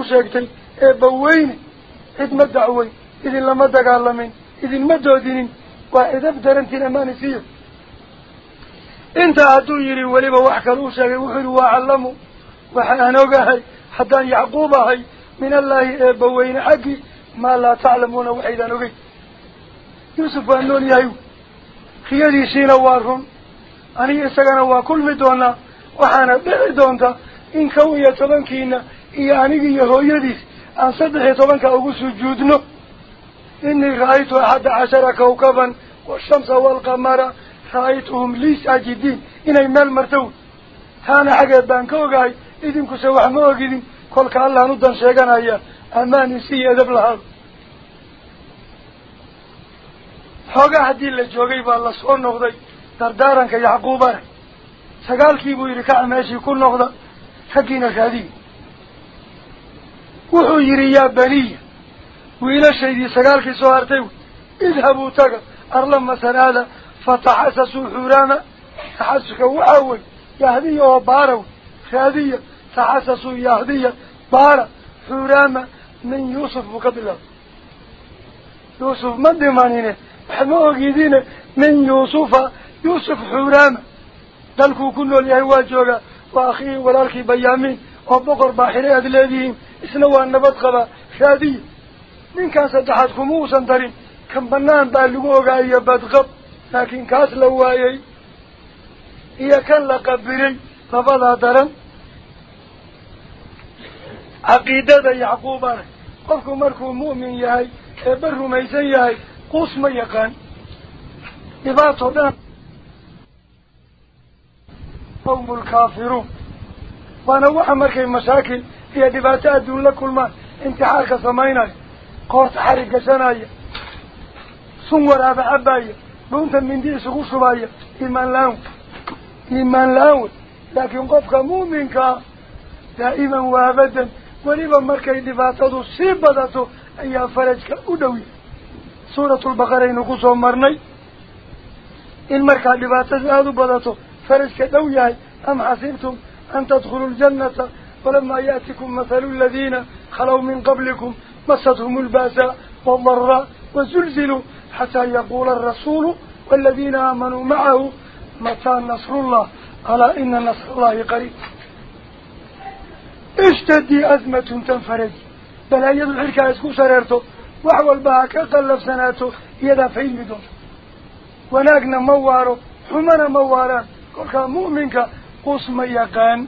u sheegtay eebbaweyne cid ma dacweyn idinlama dagaalamin idinma doodinin waa idab darantiin amaanisiyo intaa hadduu yidhi weliba wax kale u sheegay wuxuu yihi waa callamu waxaan ogahay haddaan yacquub ahay min allaahi eebbaweyne xaggii maa laa taclamuuna waxaydaan ogeyn yuusuf waa nool yahay riyadiisiina waa run aniga isagana waa kulmi doonaa waxaana dhici doonta aniga iyo hooyadiis aan saddex iyo tobanka ugu sujuudno inii ra-aytu axadda cashara kawkaban washamsa waalqamara ra-aytuhum lii saajidiin inay meel marto taana xageed baan ka ogahay idinkuse wax ma ogidin kolka allahan u dan sheeganaya ammaan isiiyo edab lahaado xoogaa haddii la joogay baa lasoo noqday dardaaranka yacquubana sagaalkii buu yidhi kaca meeshii ku noqda حقنا خذي وحو يريا بنيه وإلى الشيء دي سقال في سهرته اذهبوا تقى أرلم مثلا هذا فتحسسوا حرانا تحسسوا وعوي يهدي وباروا خذية تحسسوا يهدي بار حرانا من يوسف وقبل. يوسف من دمانين حموه قيدين من يوسف يوسف حرانا دلكو كله اللي هو جوغا aad leedihiin isna waa nabad qabaa raadiya ninkan saddexaad kuma uusan darin kan banaan baa lagu ogaayo badqab laakiin kaas la waayey iyo kan la qabiray labadaa daran caqiidada yacquubana qofku markuu mu'min yahay eeba rumaysan yahay quus ma yaqaan dhibaato dhan القوم الكافرون. وأنا وحا مركي مشاكل هي دباتات دون لكل ما انتحاك سمينا قوت حريق سنايا سنور هذا عبايا بنت من دي سغوش بايا إيمان لاو إيمان لاو لكن قفك مؤمنك دائما وابدا وليبا مركي دباتات سيبادات أيا فرجك أدوي. سورة البقرين قصوا مرني المركة دباتات هذا بداته فرس دوياي أم حسبتم أن تدخلوا الجنة؟ ولما يأتكم مثل الذين خلوا من قبلكم مستهم البأساء والضراء وزلزلوا حتى يقول الرسول والذين آمنوا معه متى نصر الله؟ على إن نصر الله قريب. اشتدي أزمة تنفرج. بل أيضا الحركة اسكو سررته وحول بها كقلب سناته يدا فيلم دون وناقنا موارو حمنا مواران كلك مؤمنك قسم يقان.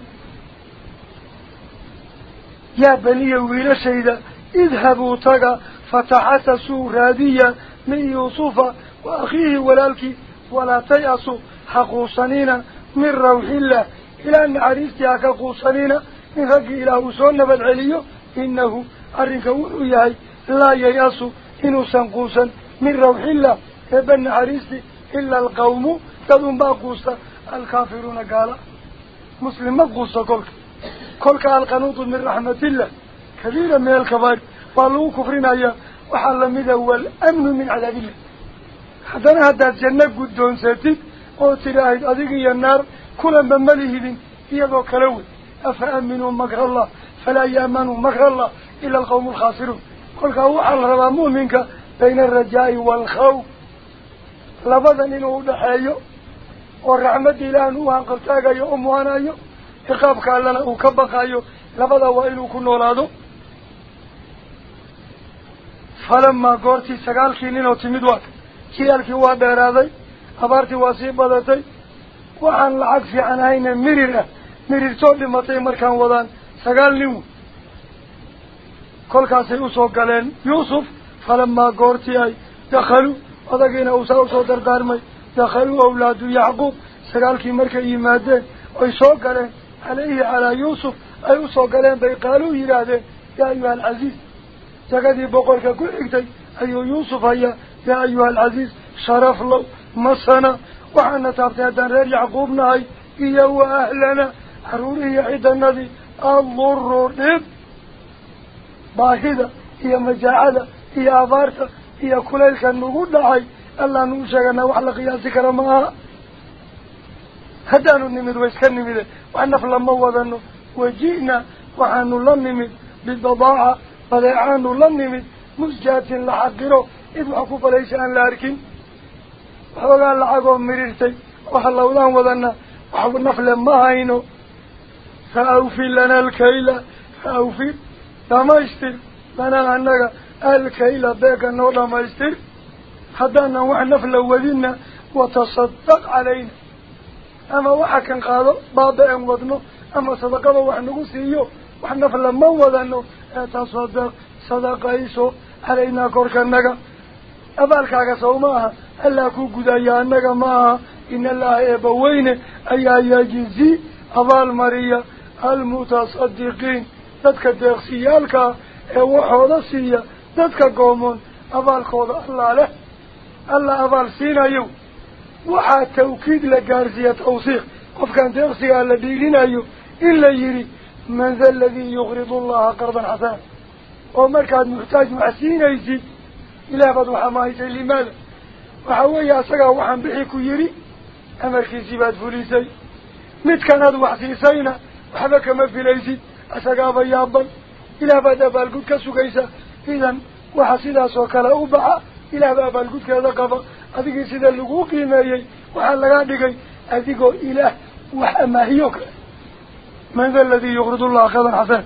يا بني ويل سيدة اذهبوا تقى فتحسسوا راديا من يوسف وأخيه ولالك ولا تيأسوا حقوصنين من روح الله. إلى أن عريستي حقوصنين من رق إله سنة بالعلي إنه أرنك وحيهي لا ييأسوا إنه سنقوصا من روح الله. ابن عريستي إلا القوم الكافرون قال الكافرون قال مسلم مقصة كلك كلك القنوط من رحمة الله. كبيرا من الكبار فالله كفرنا وحالا من أول أمن من على الله. حدنا هذا الجنة قدون ساتك قلت الله أذيك يا النار. كلا بمليه من يدوك لول أفأمنوا مقر الله. فلا يأمنوا مقر الله إلا القوم الخاسرون. كلك هو على رضا منك بين الرجاء والخوف. لفظا إنه دحيه muhanayo ciqaabka allana uu ka baqayo labada waa inuu ku noolaado falamaa goortii sagaalkii ninoo timid waaka jiyaalkii waa dheeraaday abaartii waa sii badatay waxaan lacag fiican ahayna mirir ah mirirtoo dhimatay markaan wadaan sagaal nin wey kolkaasay usoo galeen yuusuf falamaa goortii ay dakhaluu odagiina uusaa usoo dardaarmay دخلوا أولاد يعقوب سرالك مركا يمادين ويسو قلين عليه على يوسف ايوسو قلين بيقالوا يرادين يا أيها العزيز تقدي بقولك كل اكتاي أيو يوسف هيا يا أيها العزيز شرف له مصنا وحنا تابتها دانرير يعقوبنا هاي إيهو أهلنا. حروري عيد النبي الضر نب باهدة هي مجاعدا هي أبارتة هي كل الكنغود لهاي هاي الله نوشينا وحلا قياسي كرمها هدانو النمد ويسكن نمد. وحنا فلما وذنو. وجئنا وحانو لنمد بالبضاعة بضيعانو لنمد مسجات لحقره إذ وحكو فليس أن لا أركن وحوغان لعقهم مريرتي وحلولان وذنا وحكو نفل ما هينو. فأوفي لنا الكيلة فأوفي لما يستر لنا أنك الكيلة بيك النور أنه وحن نفل وذنا وتصدق علينا أما وحكا قالوا بابا أم وذنو أما صدقه وحن نقصيه وحن نفل ما وذنو تصدق صدق إيسو علينا sow maaha allaa ku gudaya annaga maaha in allaha eebbaweyne ayaa yajizi abaal mariya almutasadiqiin dadka deeqsiyaalkaa ee waxooda siiya dadka goomoon abaalkooda allaa leh الله أبال سينا يو. وحا توكيد لقارسية توصيق قف كان تغسيها الذي لنا يو. إلا يري من ذا الذي يغرض الله قرضا حسان ومن كان محتاج مع سينا يزيد إلا فضل حمايسة لماذا؟ وحاوه ياسقا وحن بحيكو يري. أمر في سيبات فوليسي. مت كان هذا وحسي سينا وحبك مفل يزيد أسقا بيابا. إلا فضل بالقود كسو كيسا. إذن وحسي داسو كلاو بحا إلى بعد بالقود كذا قفا أذيك سيدا اللقوقي مايي وحلقا دقي أذيكو إله وحماهيوك من ذا الذي يغرد الله خذا حسن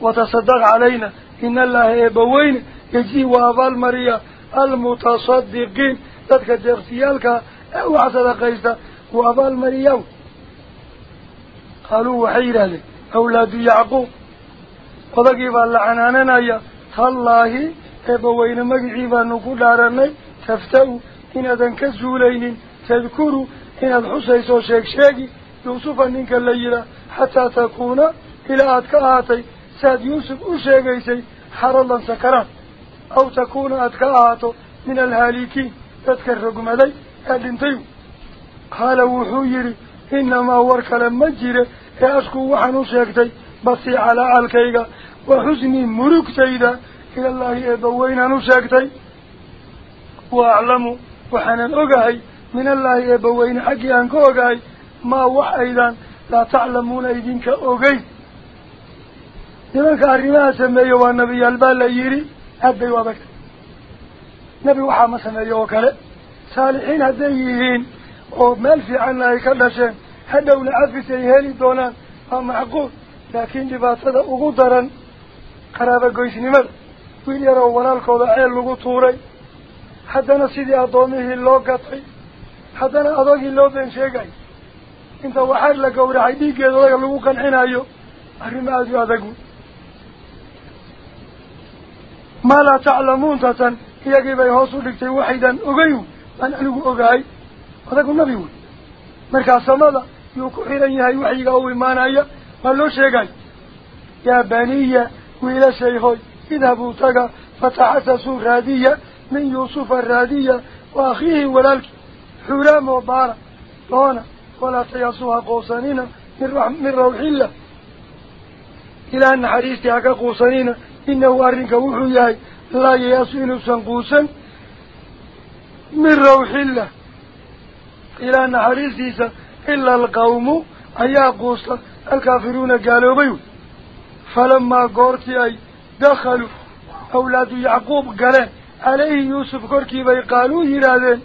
وتصدق علينا إن الله يبوين يجي وابال مريا المتصدقين deeqsiyaalka ee wax sadaqaysta uu abaalmariyaa qaaluu waxay yidhaahdeen awlaadu yacquub odagii baa la canaananaya tallaahi tadkuru inaad xusaysoo sheeg sheegi yuusufa ninka la yihaa xataa takuuna ilaa aad ka ahaatay saaad yuusuf u sheegaysay xaradan sakaraad aw takuuna aad ka ahaato min alhaalikiin dadka rogmaday ee dhintay qaala wuxuu yidhi inamaa war kale ma jire ee ashkuu waxaan u sheegtay basii calaa calkayga wa xusnii murugtayda ilallaahi eebbaweynaan u sheegtay wa aclamu waxaanan ogahay min allaahi eebbaweyne xaggii aan ka ogahay maa wax aydaan laa taclamuuna idinka ogeyn nimanka arrimaha sameeye waa nebiyaal baa la yidhi aad bay u adagtay nebi waxaa ma sameeyo oo kale saalixiin hadday yihiin oo meel fiicanna ay ka wiil yaroo walaalkooda ceel lagu tuuray haddana sidii addoomihii loo gatay haddana adagii loo been sheegayo inta waxaad la gowracay dhiiggeeda odaga lagu qancinayo arrimo aada u adag wey maa laa taclamuun tatan iyagii bay hoos u dhigtay waxaydan ogeyn baan anigu ogahay odagu nabi wey markaa samada yuu ku xiran yahay waxyiga u imaanaya waa loo sheegay yaa baniya wiilashayhoy idhabuu إذا بوتاقا فتحسسوا الرادية من يوسف الرادية وأخيه ولالك حرام وبارا لونا ولا تيأسوها قوسانين من, من روح الله. إلا أن حديثي هكا قوسانين إنه أرنك وحياي لا يياسو إنسا قوسا من روح الله. إلا أن حديثي إلا القوم أيها قوسا الكافرون قالوا بيو. فلما قرتي أي دخلوا. أولاد يعقوب قال عليه يوسف كركي بيقالوا يرادين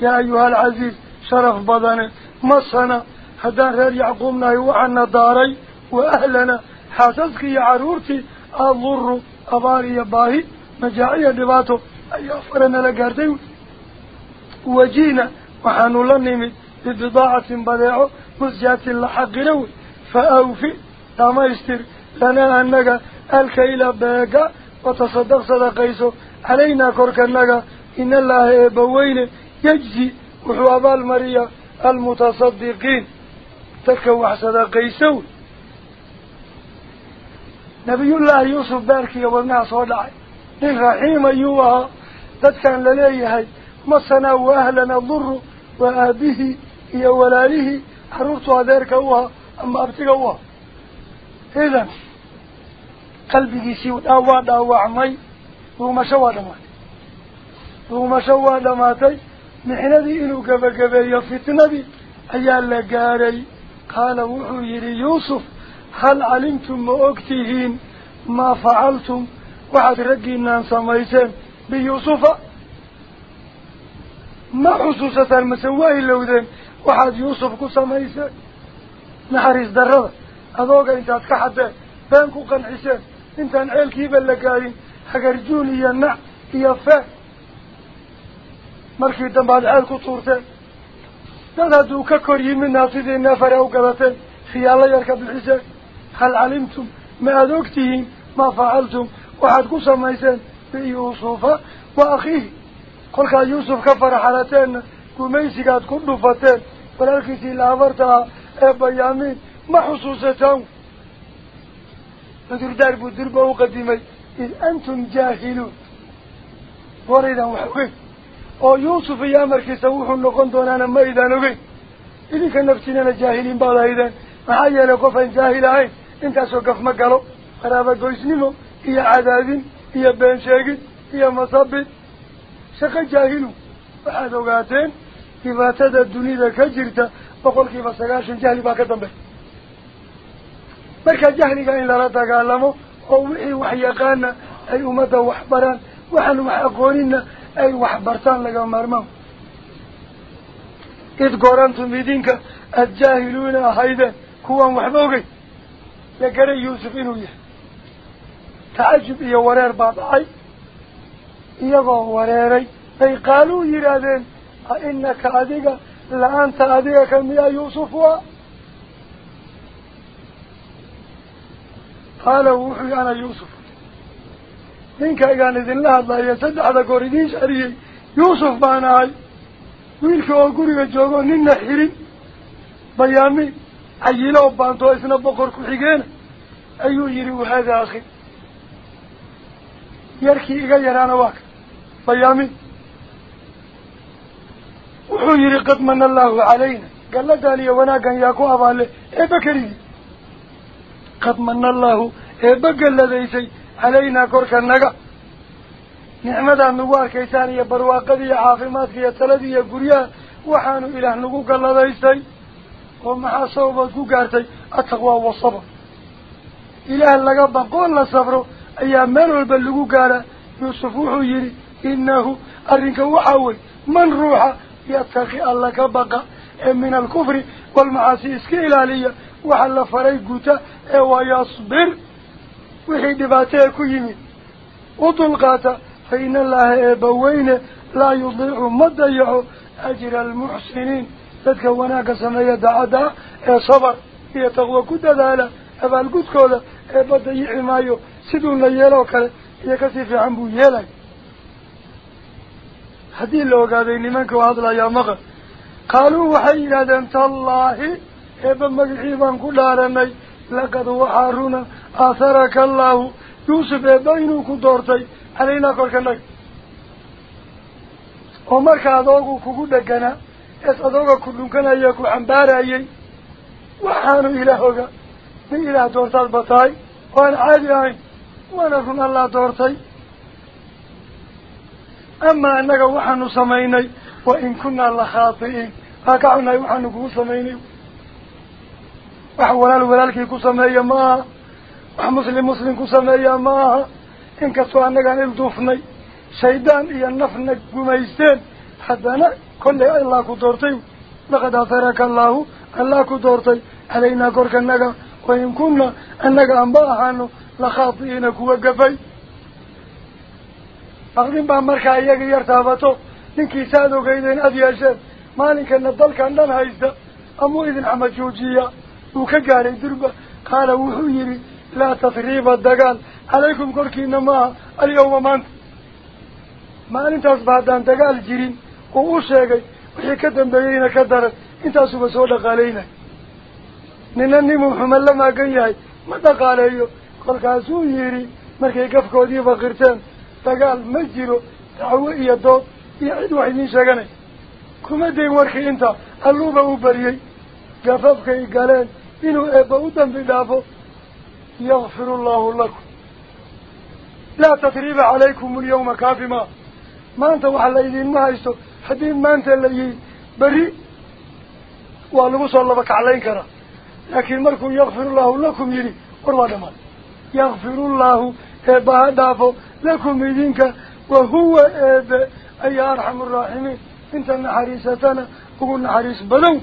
يا أيها العزيز شرف بضانا مصنا هدان غير يعقوبنا يوعنا داري وأهلنا حاسسك يا عرورتي أضر أباري باهي مجاعي دباته أي أفرنا لقردين وجينا وحانو لنمي ببضاعة بضيعه مسجات لحق نوي فأوفي تاما يستر لنا أنك الكيل باقة وتصدق صدقيسه علينا كركنك إن الله بوين يجزي وحواب المريا المتصدقين. تكوح صدقيسه نبي الله يوسف بارك باركي والناس ودعه للرحيم أيها تتكن لليه مصنا وأهلنا الضر وآبه يا ولاله حررتها ذلك أما أبتك أوها. إذن qalbigiisii waa dhaawacmay dhuumasho waa dhamaatay dhuumasho waa dhamaatay mixnadii inuu gebagabeeyo fitnadii ayaa la gaaray qaala wuxuu yidhi yuusuf hal calimtum ma ogtihiin maa facaltum waxaad raggiinaan samayseen biyuusufa ma xusuusataan mase waa ilowdeen waxaad yuusuf ku samayseen naxariis darrada adooga intaad ka xadeen been ku qanciseen انت ان عيل كيبا لقاين حقر رجولي النع يفا مركي دم بعد عيل كتورتين دادا دوكا كوري من ناصدين نفر أو قلتين خيالا يركب الحزاك هل علمتم ما ادوكتهم ما فعلتم. واحد قصة ميسان في يوسف وأخيه. قلقا يوسف كفر حالتين. كميسي قد كل فتين ولكن سيلا عبرتها أبا يامين ما حصوصتهم waraydaan wax ogeyn oo yuusuf iyo amarkiisa wuxuu noqon doonaana ma aydaan ogeyn idinka naftiinana jaahiliin baad ahaydeen maxaa yeelay qof aan jaahil ahayn intaasoo gaf ma galo qaraaba goysnimo iyo cadaadin iyo been sheegid iyo masabid shaqo jaahilu waxaad ogaateen dhibaatada dunida ka jirta boqolkiiba sagaashan jahli baa ka dambeeya marka jahliga in lala dagaalamo oo wixii wax yaqaana ay ummadda wax baraan waxaan wax aqoonina ay wax bartaan laga maarmaan id gorantum idinka aada jaahiluuna ahaydeen kuwaan waxba ogeyn la garay yuusuf inuu yahay tacajub iyo wareer baa dhacay iyagoo wareeray bay qaaluu yidhaahdeen ainaka adiga la-anta adiga kamiya yuusuf waa yuusuf ninkaygaan idinla hadlayo saddexda goor idiin shariyey yuusuf baan ahay wiilka oo guriga joogo ninna xirin bayaami cayilo oo baantoo isna boqor ku-xigeena ayuu yihi wahada akhi yarkii iga yaraana waa ka bayaami wuxuu yihi qad mana allahu calayna galladan iyo wanaaggan yaa ku abaale eebba keligii korka naga nicmadaad nagu arkaysaan iyo barwaaqada iyo caafimaadka iyo taladii iyo guryaha waxaanu ilaah nagu galladaystay oo maxaa sababood ku gaartay attaqwaa wasabr ilaah laga baqoon la safro ayaa meel walba lagu gaaraa yuusuf wuxuu yidhi innahu arrinka waxaa wey man ruuxa yataqi alla ka baqa ee min alkufri walmacaasi iska ilaaliya وحل فري قوتا ايوا يصبر وحي دباتي كيني وطلقاتا. فإن الله يبوين لا يضيع مضيع أجر المحسنين. تدك وناك سمية دعادا صبر. يتغوى كود دالة ابا القوت كولا. ابا ضيع مايو سدون لي يلوك يكسف عنبو يلك هذه اللوغة بين منك وهذا يا مغر. قالوا وحي لدمت الله eebba magacii baan ku dhaaranay laqad waxaa runa aatharaka allaahu yuusuf eebba inuu ku doortay calaynaa korkanaga oo marka adoogu kugu dheganaa ees adooga ku dhunkanaya ku xambaarayay waxaanu ilaah oga nin ilaah doortaad ba tahay? Oo aan caadi ahayn waana run allaa doortay. Amaa annaga waxaanu samaynay wa in kunnaa la khaati'iin aa ka xunahay waxaanu kugu samaynay walaalkii ku sameeya ma aha wax muslim muslim ku sameeya ma aha inkastoo annagaan ilduufnay shaydaan iyo nafna gumaysteen haddana kollay allah ku doortay laqad ataraka allaahu allah ku doortay calaynaa korkanaga wain kunna annaga anba ahaano la khaati'iina kuwa gafay baqdin baa markaa iyaga yar taabato ninkii saad ogeydeen aada yeesheen maalinkana dalkan dhan haysta amuu idin xamajuujiya wuxuu yidhi laa tasriiba dagaal calaykum korkiina maaha alyawma maanta maalintaasba haddaan dagaal jirin uu u sheegay wixii ka dambeeyeyna ka daran intaasuba soo dhaqaalaynay nina nimuu xuma la maagan yahay ma dhaqaaleeyo kolkaasuu yidhi markay gafkoodiiba qirteen dagaal ma jiro dacwo iyo dood iyo cid wax idiin sheeganay kuma dayn warkii intaa alluuba u bariyey gafafkay galeen إنه أبوتن بدافو يغفر الله لكم. لا تقريب عليكم اليوم كافما. ما أنت وحلي ذي المهيستو حدين ما أنت اللي بري وقالوا صلى بك عليك أنا. لكن مركو يغفر الله لكم يلي. قروا دمان يغفر الله أبها دافو لكم يذينك وهو أبا أي أرحم الراحمين. إنت النحريستان وقلنا حريس بلو.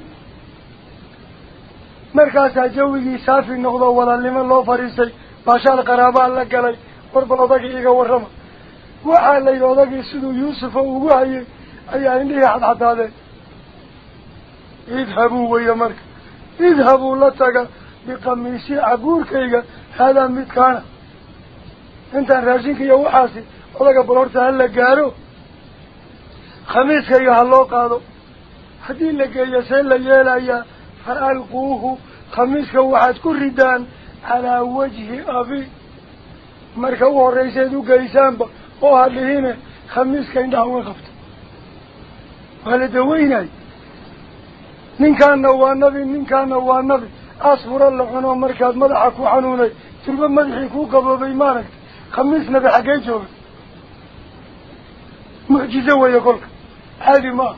Markaasaa jawigii saafi noqdo walaalnimo loo fadhiistay baashaal qaraabaa la galay war bal odagii iga warrama waxaa la yidhi odagii siduu yuusufa ugu hayay ayaa indhihii xadxadaadeen idhabuu weeye marka idhabuu la taga biqamiisi cabuurkayga haadaa midkaana intaan raashinka iyo waxaasi odaga bal horta ha la gaaro khamiiskayga ha loo qaado haddii la geeyo see la yeelayaa u horrayseed u geysaanba oo ha dhihine khamiiska indhaha uga qabta waa la daweynay ninkaana waa nabi ninkaana waa nabi asfura la cuno markaad madaxa ku xanuunay turba madaxii kuu qaboobay maaragta khamiis nabi xaggee jooga mucjizo weeye kolka caadi maaha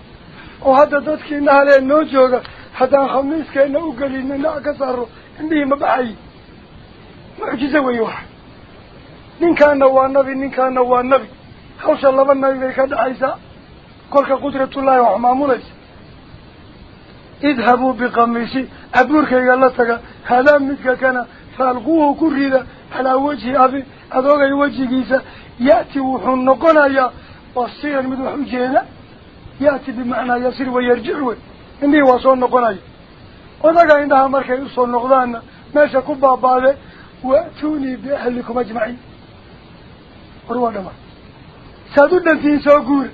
oo hadda dadkii nahalee noo jooga haddaan khamiiskeena u gelino na ka saaro indhihii ma baxayi mucjizo weeye waxa ninkaana waa nabi ninkaana waa nabi hawsha laba nabi bay ka dhexaysaa kolka qudratullaahi wax maamulaysa idhabuu biqamiisi cabuurkayga la taga hadaa midka kana faalquuhu ku rida calaa wajhi abi adoogay wejigiisa ya'ti wuxuu noqonayaa basiiran mid wax ujeeda إني وصول نقناي وذاك عندها مركز يصول نقضان ماشا كبا بعض وأتوني بأهلكم أجمعين وروا دما سادونا في سوغور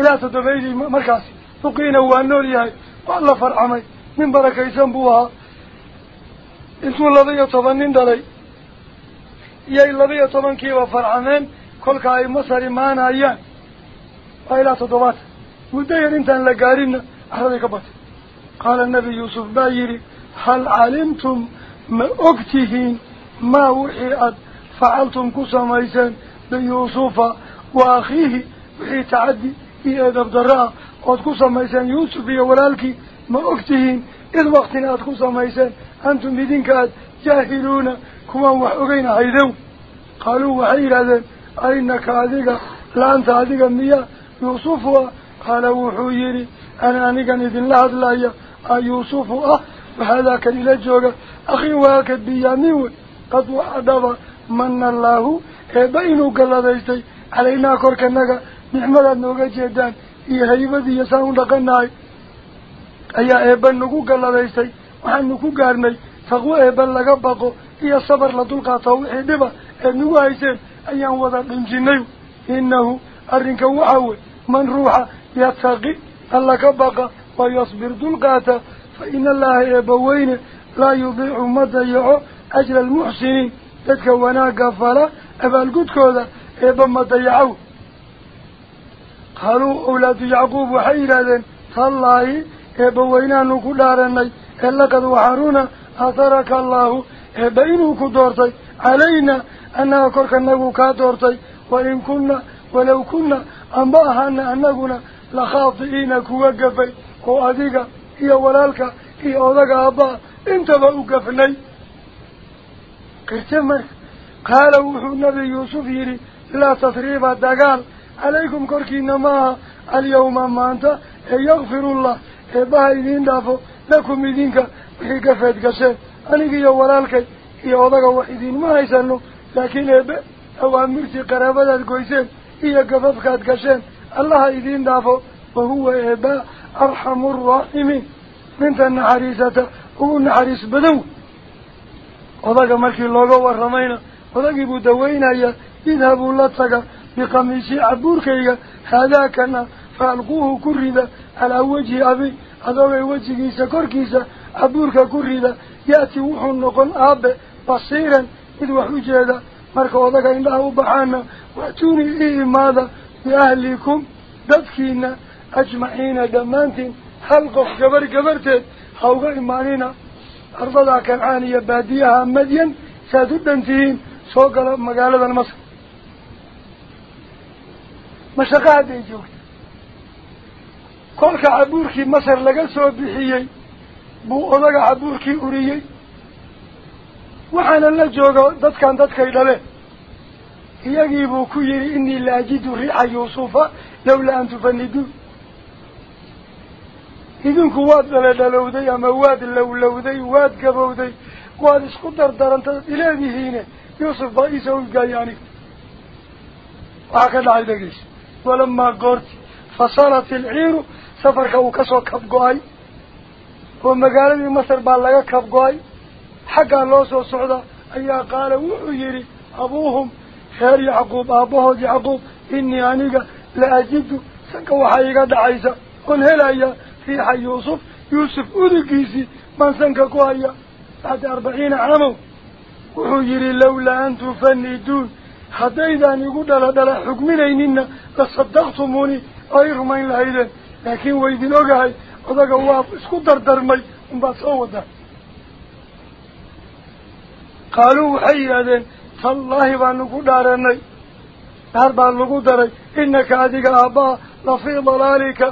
إلى تدبيلي مركز فقينا وأنولي هاي والله فرعمي من بركة يسنبوها intuu laba iyo toban nin dhalay iyay laba iyo tobankiiba farcameen kolka ay masar imaanayaan waa ilaa toddobaatan hal calimtum ma og tihiin maa wixii aad facaltum ku samayseen biyuusufa wa akhiihi wixii tacaddi iyo eedab darro ah ood ku samayseen yuusuf iyo walaalkii ma og tihiin id waktina aad ku samayseen أنتم بدينك جاهلون كما وحقين عيدو قالوا وحير هذا أينك هذيك لا أنت هذيك qaala wuxuu yidhi ana anigan idinla hadlaya a yuusufu ah wahaadaakan ila jooga akhin waaka biyaamin wey qad waxaa dhaba mana allaahu eeba inuu galladaystay calaynaa korkanaga nicmadaad nooga jeedaan iyo haybadiiyo saan u dhaqanahay ayaa eebba nagu galladaystay waxaanu ku gaarnay taqwo eebba laga baqo iyo sabar la dulqaato wixii dhiba eed nagu hayseen ayaan wada dhinjinnay innahu arrinka waxaa wey man ruuxa يتقي الله كبقى ويصبر دلقاتا فإن الله يبوين لا يضيع مدى يعو أجل المحسنين. تتكونا قفالا أبال قد كودا أبا مدى يعو. قالوا أولاد يعقوب حيرا ذن. فالله يبوين نكو لارني إلا قد وحارونا أترك الله. يبينك دورتي علينا أن أكرك النبو كدورتي وإن كنا ولو كنا أنباهن أنقنا أن لخاطئين كوقفي وأذيك هي ولالك هي أولك أبا انت بأوقفني قرتمر قال وحو النبي يوسف يري لا تثريب الدقال عليكم كركين ما اليوم ما أنت يغفر الله إبا إذين دافو idinka wixii ka feed gasheen aniga iyo walaalkay iyo odaga wax idiinma haysano laakiin eebe awaamirtii qaraabadaad goyseen iyo gafafkaad gasheen eebaa arxamu araaximiin minta naxariisata ugu naxariis badan odaga markii looga waramayna odagii buu daweynayaa idhabuu la taga biqamiisii cabuurkayga haadaakana fa alquuhu ku rida calaa wajhi abi adoogay wejigiisa korkiisa abuurka ku rida ya'ti wuxuu noqon aabe basiiran mid wax u jeeda marka odaga indhaha u baxaana wa'tuuni ii imaada uga imaanina ardadaa kancaan iyo baadiyaha madyan saad u dhan tihiin soo gala magaaladan masar mashaqo hadday joogto kolka cabuurkii masar laga soo bixiyey buu odaga cabuurkii uriyey waxaana la jooga dadkan dadkay dhaleen riixa yuusufa lawlaa an tufaniduun idinku waad dhaledhalowday ama waad lowlowday waad gabowday waad isku dardarantay ileedihiine yuusuf baa iisoo udgaaya aniga waxaa ka dhacay dhegeysa walamaa goorti fasalat ilciiru safarka uu kasoo kabgo-ay oo magaaladii masar baa laga kabgo-ay xaggaa loo soo socda ayaa qaala wuxuu yidhi abuuhum reer yacquub aabbahood yacquub inii aniga la ajidu sanka waxaa iga dhacaysa oon helaya riixa yuusuf yuusuf udugiisii baan sanka ku haya bacda arbaciina camow wuxuu yidhi lawlaa an tufaniduun haddaydaan igu dhala dhala xugminaynina lasadaqtumuuni oo i rumayn lahaydeen laakiin waydin ogahay odaga waa isku dardarmay unbaad soo wadaa qaaluu waxay yidhahdeen fii dalaalika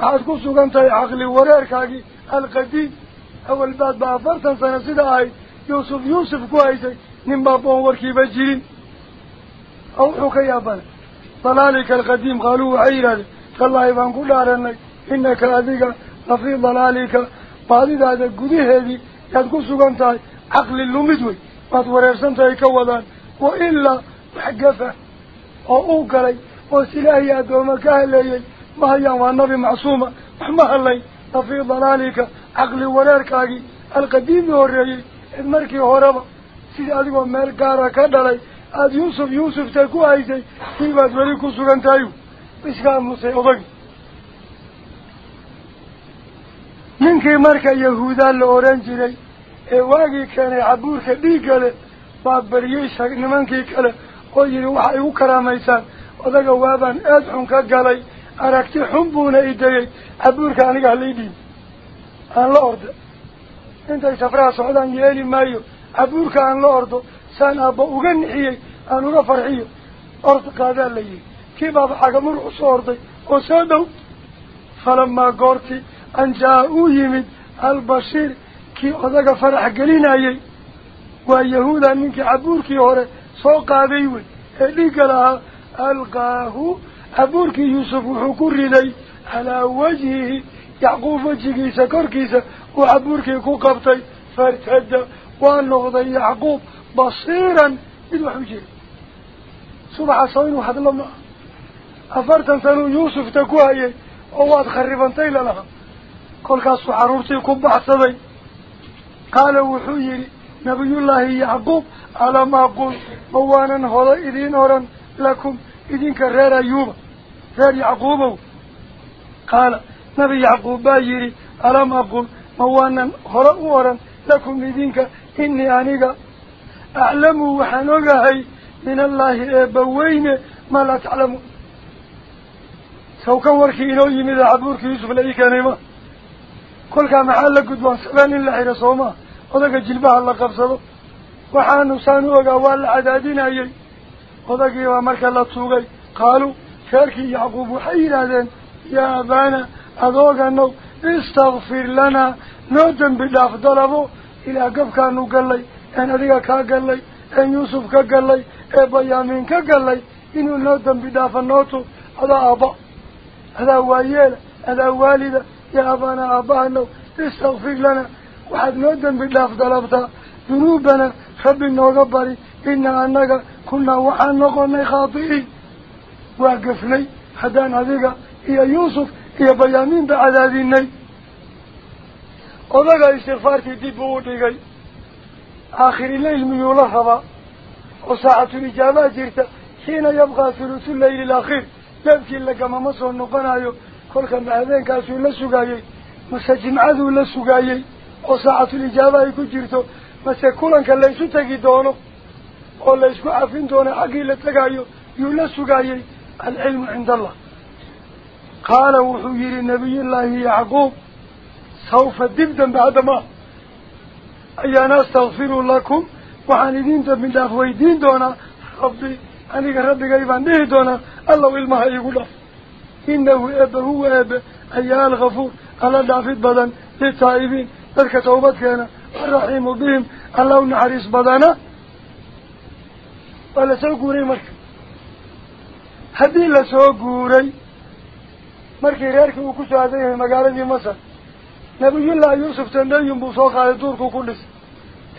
waxaad ku sugan tahay caqli wareerkaagii alqadiim awal baad ba afartan sano sida ahayd yuusuf yuusuf ku haysay nin baa boon warkiiba jirin oo wuxuu ka yaabanay dalaalika alqadiim qaaluu waxay yidhahdeen tallaahi baan ku dhaaranay inaka adiga lafii dalaalika baadidaada gudaheedii yaad ku sugan tahay caqli lumid wey wadaan. Wa ilaa wax gafa oo uu galay وسلاهي أدومك أهلي ما هي والنبي معصومة محمها لي ففي ضلالك عقل وراركاكي القديم والرئي المركي هربا سيد أدقوا مالكارا كدلي أد يوسف يوسف تكو عيسي كيبات وليكو سغنتايو إسكام موسى أضاقي marka yahuudaa la oran jiray ee waagii keenay cabuurka dhiigga leh baa beriyey nimankii kale oo yidhi waxa igu karaamaysaan odaga waabaan aad xun ka galay aragti xun buuna idayey cabuurka aniga halii dhiib aan la orda intay safraha socdaan yeeli maayo cabuurka aan la ordo saan aabba uga nixiyey aan uga farxiyo ord qaadaa la yihi kii baaba xagamur usoo orday oo soo dhow falamaa goortii أن كي أذاك فرح قلينايي ويهودا منك عبورك يهوري سوق هذيوي اللي قالها ألقاه عبورك يوسف حكور لي على وجهه يعقوب وجهه سكركيسة وعبورك كو قبطي فارتد والنغضي يعقوب بصيرا إذو حجير صبح صوين وحد الله أفرتا سنو يوسف تكوهي وواد خربان تيلا لها qaala wuxuu yidhi nabiyullaahi yacquub alam aqul ma waanan hodo idiin odhan lakum idinka reer ayuuba reer yacquubow qaala nabi yacquub baa yidhi alam aqul ma waanan hore u odhan lakum idinka inii aniga aclamu waxaan ogahay min allaahi eebbaweyne maa laa taclamu sawkan warkii inoo yimid cabuurkii yuusuf la ii keenay ma maxaa la gudboonsadaan in la xidho soomaa odaga jilbaha la qabsado waxaanu saan u ogaa waa la cadaadinayey odagii baa marka la tuugay qaaluu reerkii yacquub waxay yidhaahdeen yaa abaana adooganow istakfir lanaa noo dembi dhaaf dalabo ilaa gabkaanu gallay een adiga kaa gallay een yuusuf ka gallay ee bayaamiin ka gallay inuu noo dembi dhaafa nootu adaa aabba adaa waayeela adaa waalida يا أبانا أبانا استغفر لنا. وحد نودن بالله طلبتا ذنوبنا خب النوغبري إنا أنك كنا وحان نقونا خاطئين وقفني. حدان هذيك يا يوسف يا بيامين بعذابيني وذلك استغفارتي دبو ديغي آخر الليل ميولا خبا وساعة الإجابة جرت حين يبقى ثلث الليل الأخير. يبكي لك ما مصر نقنايو la sugaayey oo saacatul ijaaba ay ku jirto mase kulanka laysu tegi doono oo laysku cafin doono xaggii la tegaayo yuu la sugaayey alcilmu cinda allah qaala wuxuu yihi nabiyullaahi yacquub sawfa dib dambe hadda maa ayaan astakfiru lakum waxaan idin dambi dhaaf weydiin doonaa rabbi aniga rabbigay baan dhihi doonaa allow ilmaha iigu dhaf إنه أب هو أب. أيها الغفور على دافد بدن للتائبين. ذلك توبت كان الرحيم بهم. الله نحرس بدنا ولا سوقوري مرك. هذه لا سوقوري مركي غيرك وكسو هذه مقالة مصر نبي الله يوسف تنين بوصوق على دورك كلس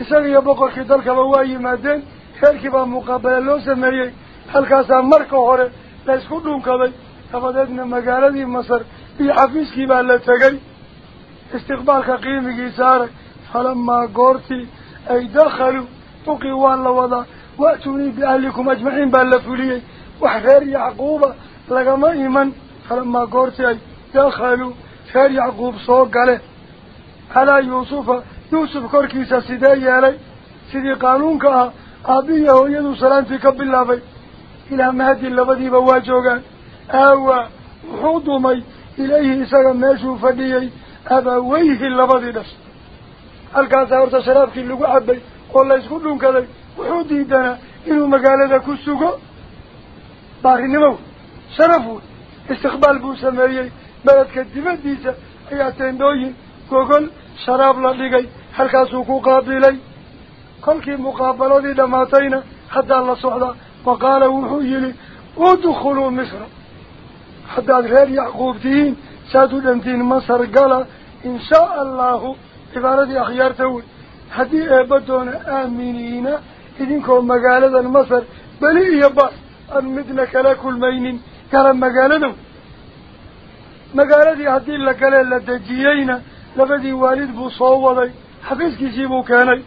isaga iyo boqorkii dalkaba waa yimaadeen reerkii baa muqaabala loo sameeyey halkaasaa marka hore la isku dhunkaday فقدتنا مقالة مصر في حفيس كيبا لتقل استقبال قيم قيسارك فلما قرتي أي دخلوا تقيوا الله وضع. وأتوني بأهلكم أجمعين بألفوليه وحفير يعقوب لقم إيمان. فلما قرتي أي دخلوا فير يعقوب صوق عليه. على يوسف يوسف كوركيسة سيدايا لي سيدي قانونك أبيه يدو سلام في كب الله إلى مهدي اللبدي بواجهه aawaa wuxuu dumay ilayhi isaga meeshuu fadhiyey abaweyhi labadii dhashay halkaasaa horta sharaabkii lagu cabay oo laysku dhunkaday wuxuu diidanaa inuu magaalada ku sugo baarinimo wey sharaf wey istiqbaal buu sameeyey beledka dibaddiisa ayaa teendhooyin gogol sharaab la dhigay halkaasuu ku qaabilay kolkii muqaabaladii dhammaatayna haddaa la socdaa wa qaala wuxuu yidhi udkhuluu misra حتى غير يعقوب دين سادو دين مصر قال إن شاء الله إبارتي أخيارته حتى أبدون آمنين إذنكم مقالة مصر. بني يبا أنمدنا كلاك المين كلا مقالة مقالتي حتى لك للدجيين. لبدي والد بصوضي حفيز كسيبو كاني.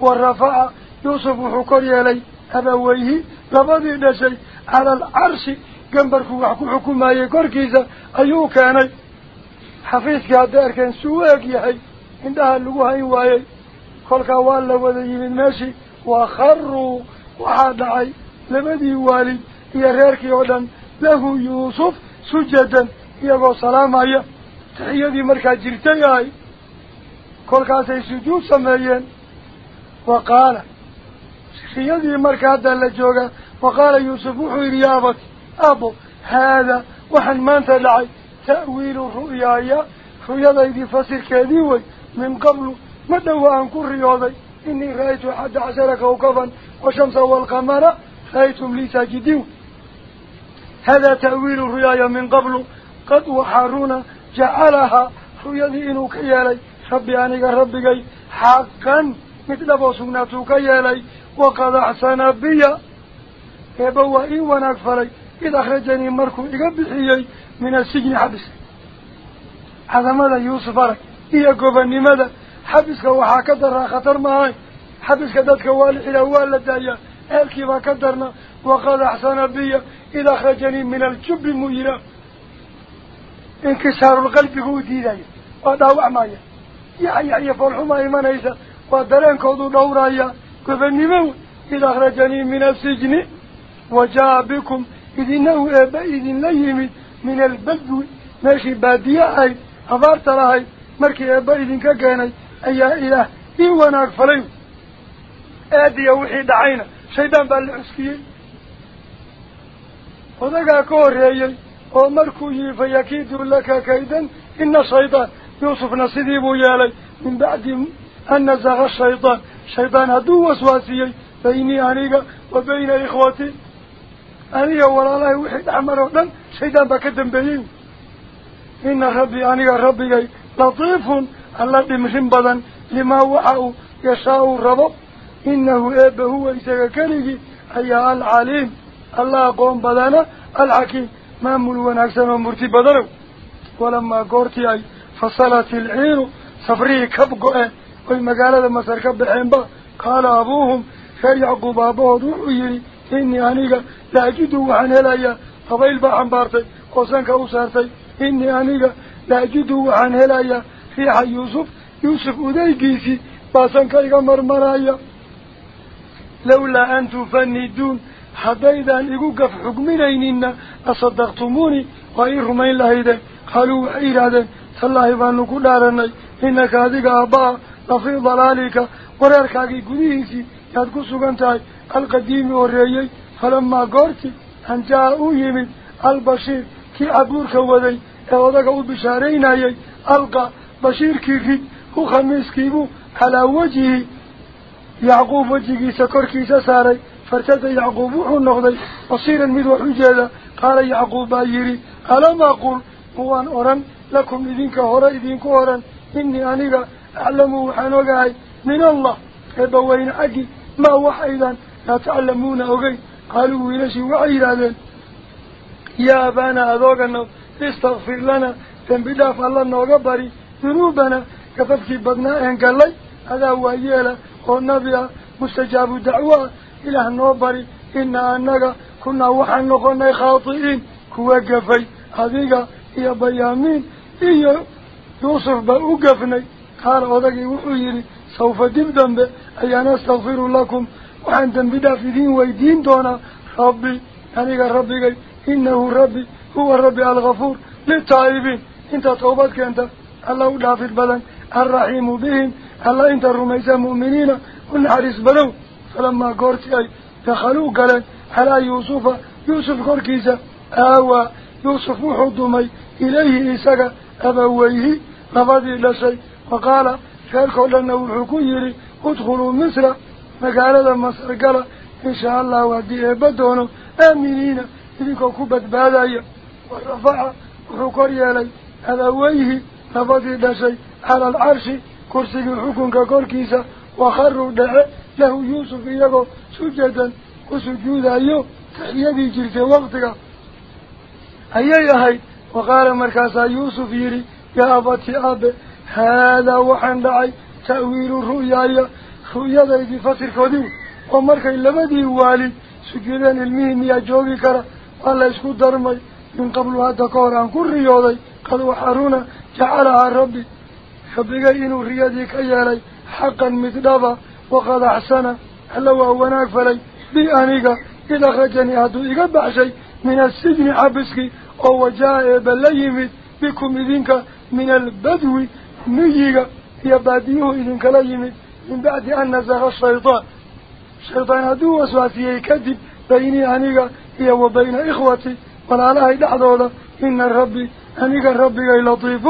والرفاء يوسف حكري لي أبويه لبدي نشي على العرش. U eg yahay indhaha lagu hayn waayey kolkaa waa la wada yimid meeshii wakharuu waxaa dhacay labadii waalid iyo reerkii oo dhan lahu yuusuf sujadan iyagoo salaamaya taxiyadii markaa jirtay ahay kolkaasay sujuud sameeyeen wa qaala riyadii marka hadda la joogaa wa qaala yuusuf wuxuu yidhi yaa abati أبو هذا وحن ما أنت لعي تأويل الرؤيا رؤيا ذي فصل كذيوي من قبل ما دوا أنكو الرياضي إني رأيت حد عشر كوكبا وشمس والقمر رأيتم لي ساجدين. هذا تأويل الرؤيا من قبل. قد وحارونا جعلها رؤيا ذي إنو كيالي. ربيانيك ربكي حقا مثل بصناتو كيالي وقد أحسن بيا يبوا إيوانك فلي إذا خرجني مركو إقبحيي من السجن حبس. هذا ماذا يوصف لك إيا قبني ماذا؟ حبسك وحا كدرها خطر معاي. حبسك ذاتك والح إلى والد دايا ألكي وكدرنا وقال أحسان بي إذا خرجني من الجب المهيرة انكسار القلب هو ديدي وهذا هو أعمايا يا يا يا فرحوما إيمان إيسا ودرين كودو دورايا قبني مو. إذا خرجني من السجن. وجاء بكم إذنه أبا إذن لا يمد من البدو ماشي بادية أي أبارت لها مركي أبا إذن كاكاني أي إله إيوانا أكفلين أدي أوحيد عينا شيدان بالعسكيين وذكا كوري أي ومركوه فيكيد لك كيدا. إن الشيطان يوسف نصديبه يالي. من بعد أن نزغ الشيطان. شيطان هدو وسواسي. بيني أنيقا وبين إخوتي dhan shaydaan baa ka dambeeyey ina rabbii aniga rabbigay latiifun alla dhimrin badan limaa waxa uu yashaa-u rabo inahu eebba huwa isaga keligii ayaa alcaliim alla aqoon badana alxakiim maamul wanaagsan oo murti badanow walamaa goortii ay fasalat ilciiru safrihii kab go-een oy magaalada masar ka baxeenba qaala abuuhum reer yacquub aabahood wuxuu yidhi waxaan helayaa dabayl baa xambaartay oo sanka u saartay inii aniga laajidu waxaan helayaa riixa yuusuf yuusuf udaygiisii baa sanka iga marmaraya lawlaa an tufaniduun haddaydan igu gaf xugminaynina lasadaqtumuunii waa ii rumayn lahaydeen qaaluu waxay yidhaahdeen tallaahi baanu ku dhaaranay inaka adiga aabba'a lafii dalaalika wareerkaagii gudihiisii yaad ku sugan tahay القديم والرئي فلما قرت أن جاءوه من البشير كي أبورك وذي أعوذك بشارين أي ألقى بشير كيفي هو خميس كيفو على وجهه يعقوب وجهه سكر كيسا ساري فارتد يعقوب وحو النغضي بصيرا مدو حجادا قال يعقوب بايري ألا ما قل موان أرن لكم إذنك هرا إذنك هرا إني أني أعلموا وحانوغاي من الله إبوين أجي؟ ما وحيدا؟ لا تعلمون أغي قالوا وينشي وعيرادا يا أبانا أذوقنا استغفر لنا تنبداف الله نوغبري ذنوبنا كففك بدنا أنقل لي هذا هو يالا والنبي مستجاب دعوة waxaan noqonay khaati'iin kuwa gafay adiga iyo bayaamiin iyo yuusuf baa u gafnay qaala odagii wuxuu yidhi sawfa dib dambe ayaan astakfiru lakum وحن تنبدا في دين ويدين دونا ربي. يعني هنيك ربي إنه ربي هو ربي الغفور للتائبين. إنت توبتك انت الله دافر بلن الرحيم بهم الله إنت الرميزة مؤمنين ونحرس بلو. فلما قرت أي دخلوا قال على يوسف يوسف قركيزة اهو يوسف حضمي إليه إساق أبويه نفذي شيء. وقال فالكو لنه الحكو ادخلوا مصر. مقالة مصر قال إن شاء الله ودي إبادونه آمنين إذنكو كبت بادايا ورفع وحكوري علي أبويه لفضي لشي على العرش كرسي الحكم كوركيسا وخروا دعه له يوسف يقول سجدا وسجود أيوه تحيدي جلت وقتك ayay ahayd waqaala markaasaa yuusuf yidhi yaa abati aabe haadaa waxaan dhacay ta'wiilu ru'yaaya waalid sujuudeen ilmihii miyaa joogi kara waa la isku darmay min qablu hadda ka hor aan ku riyooday qad waxaruna jacalahaa rabbi rabbigay inuu riyadii ka yeelay xaqan mid dhaba waqad axsana alla waa wanaag falay bi aniga id akhrajanii hadduu iga baxshay min assijni xabiskii oo wajaa eeba la yimid bikum idinka min albadwi miyiga iyo baadiyuhu idinkala yimid من بعد أن نزغ الشيطان. الشيطان هدو أسواتي يكذب بيني أنيقا هي وبين إخوتي. ولا لها إلا حضولا إن الربي أنيقا ربي لطيف.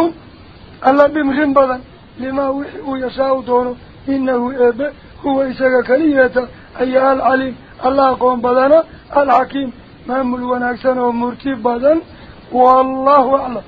ألا بمخن بلا لما وحيه يشاو دونه. إنه إبا هو إساق كليهة أي العليم. الله قوم بلانا الحكيم. مهم الوناكسان ومرتيب بلا والله أعلم.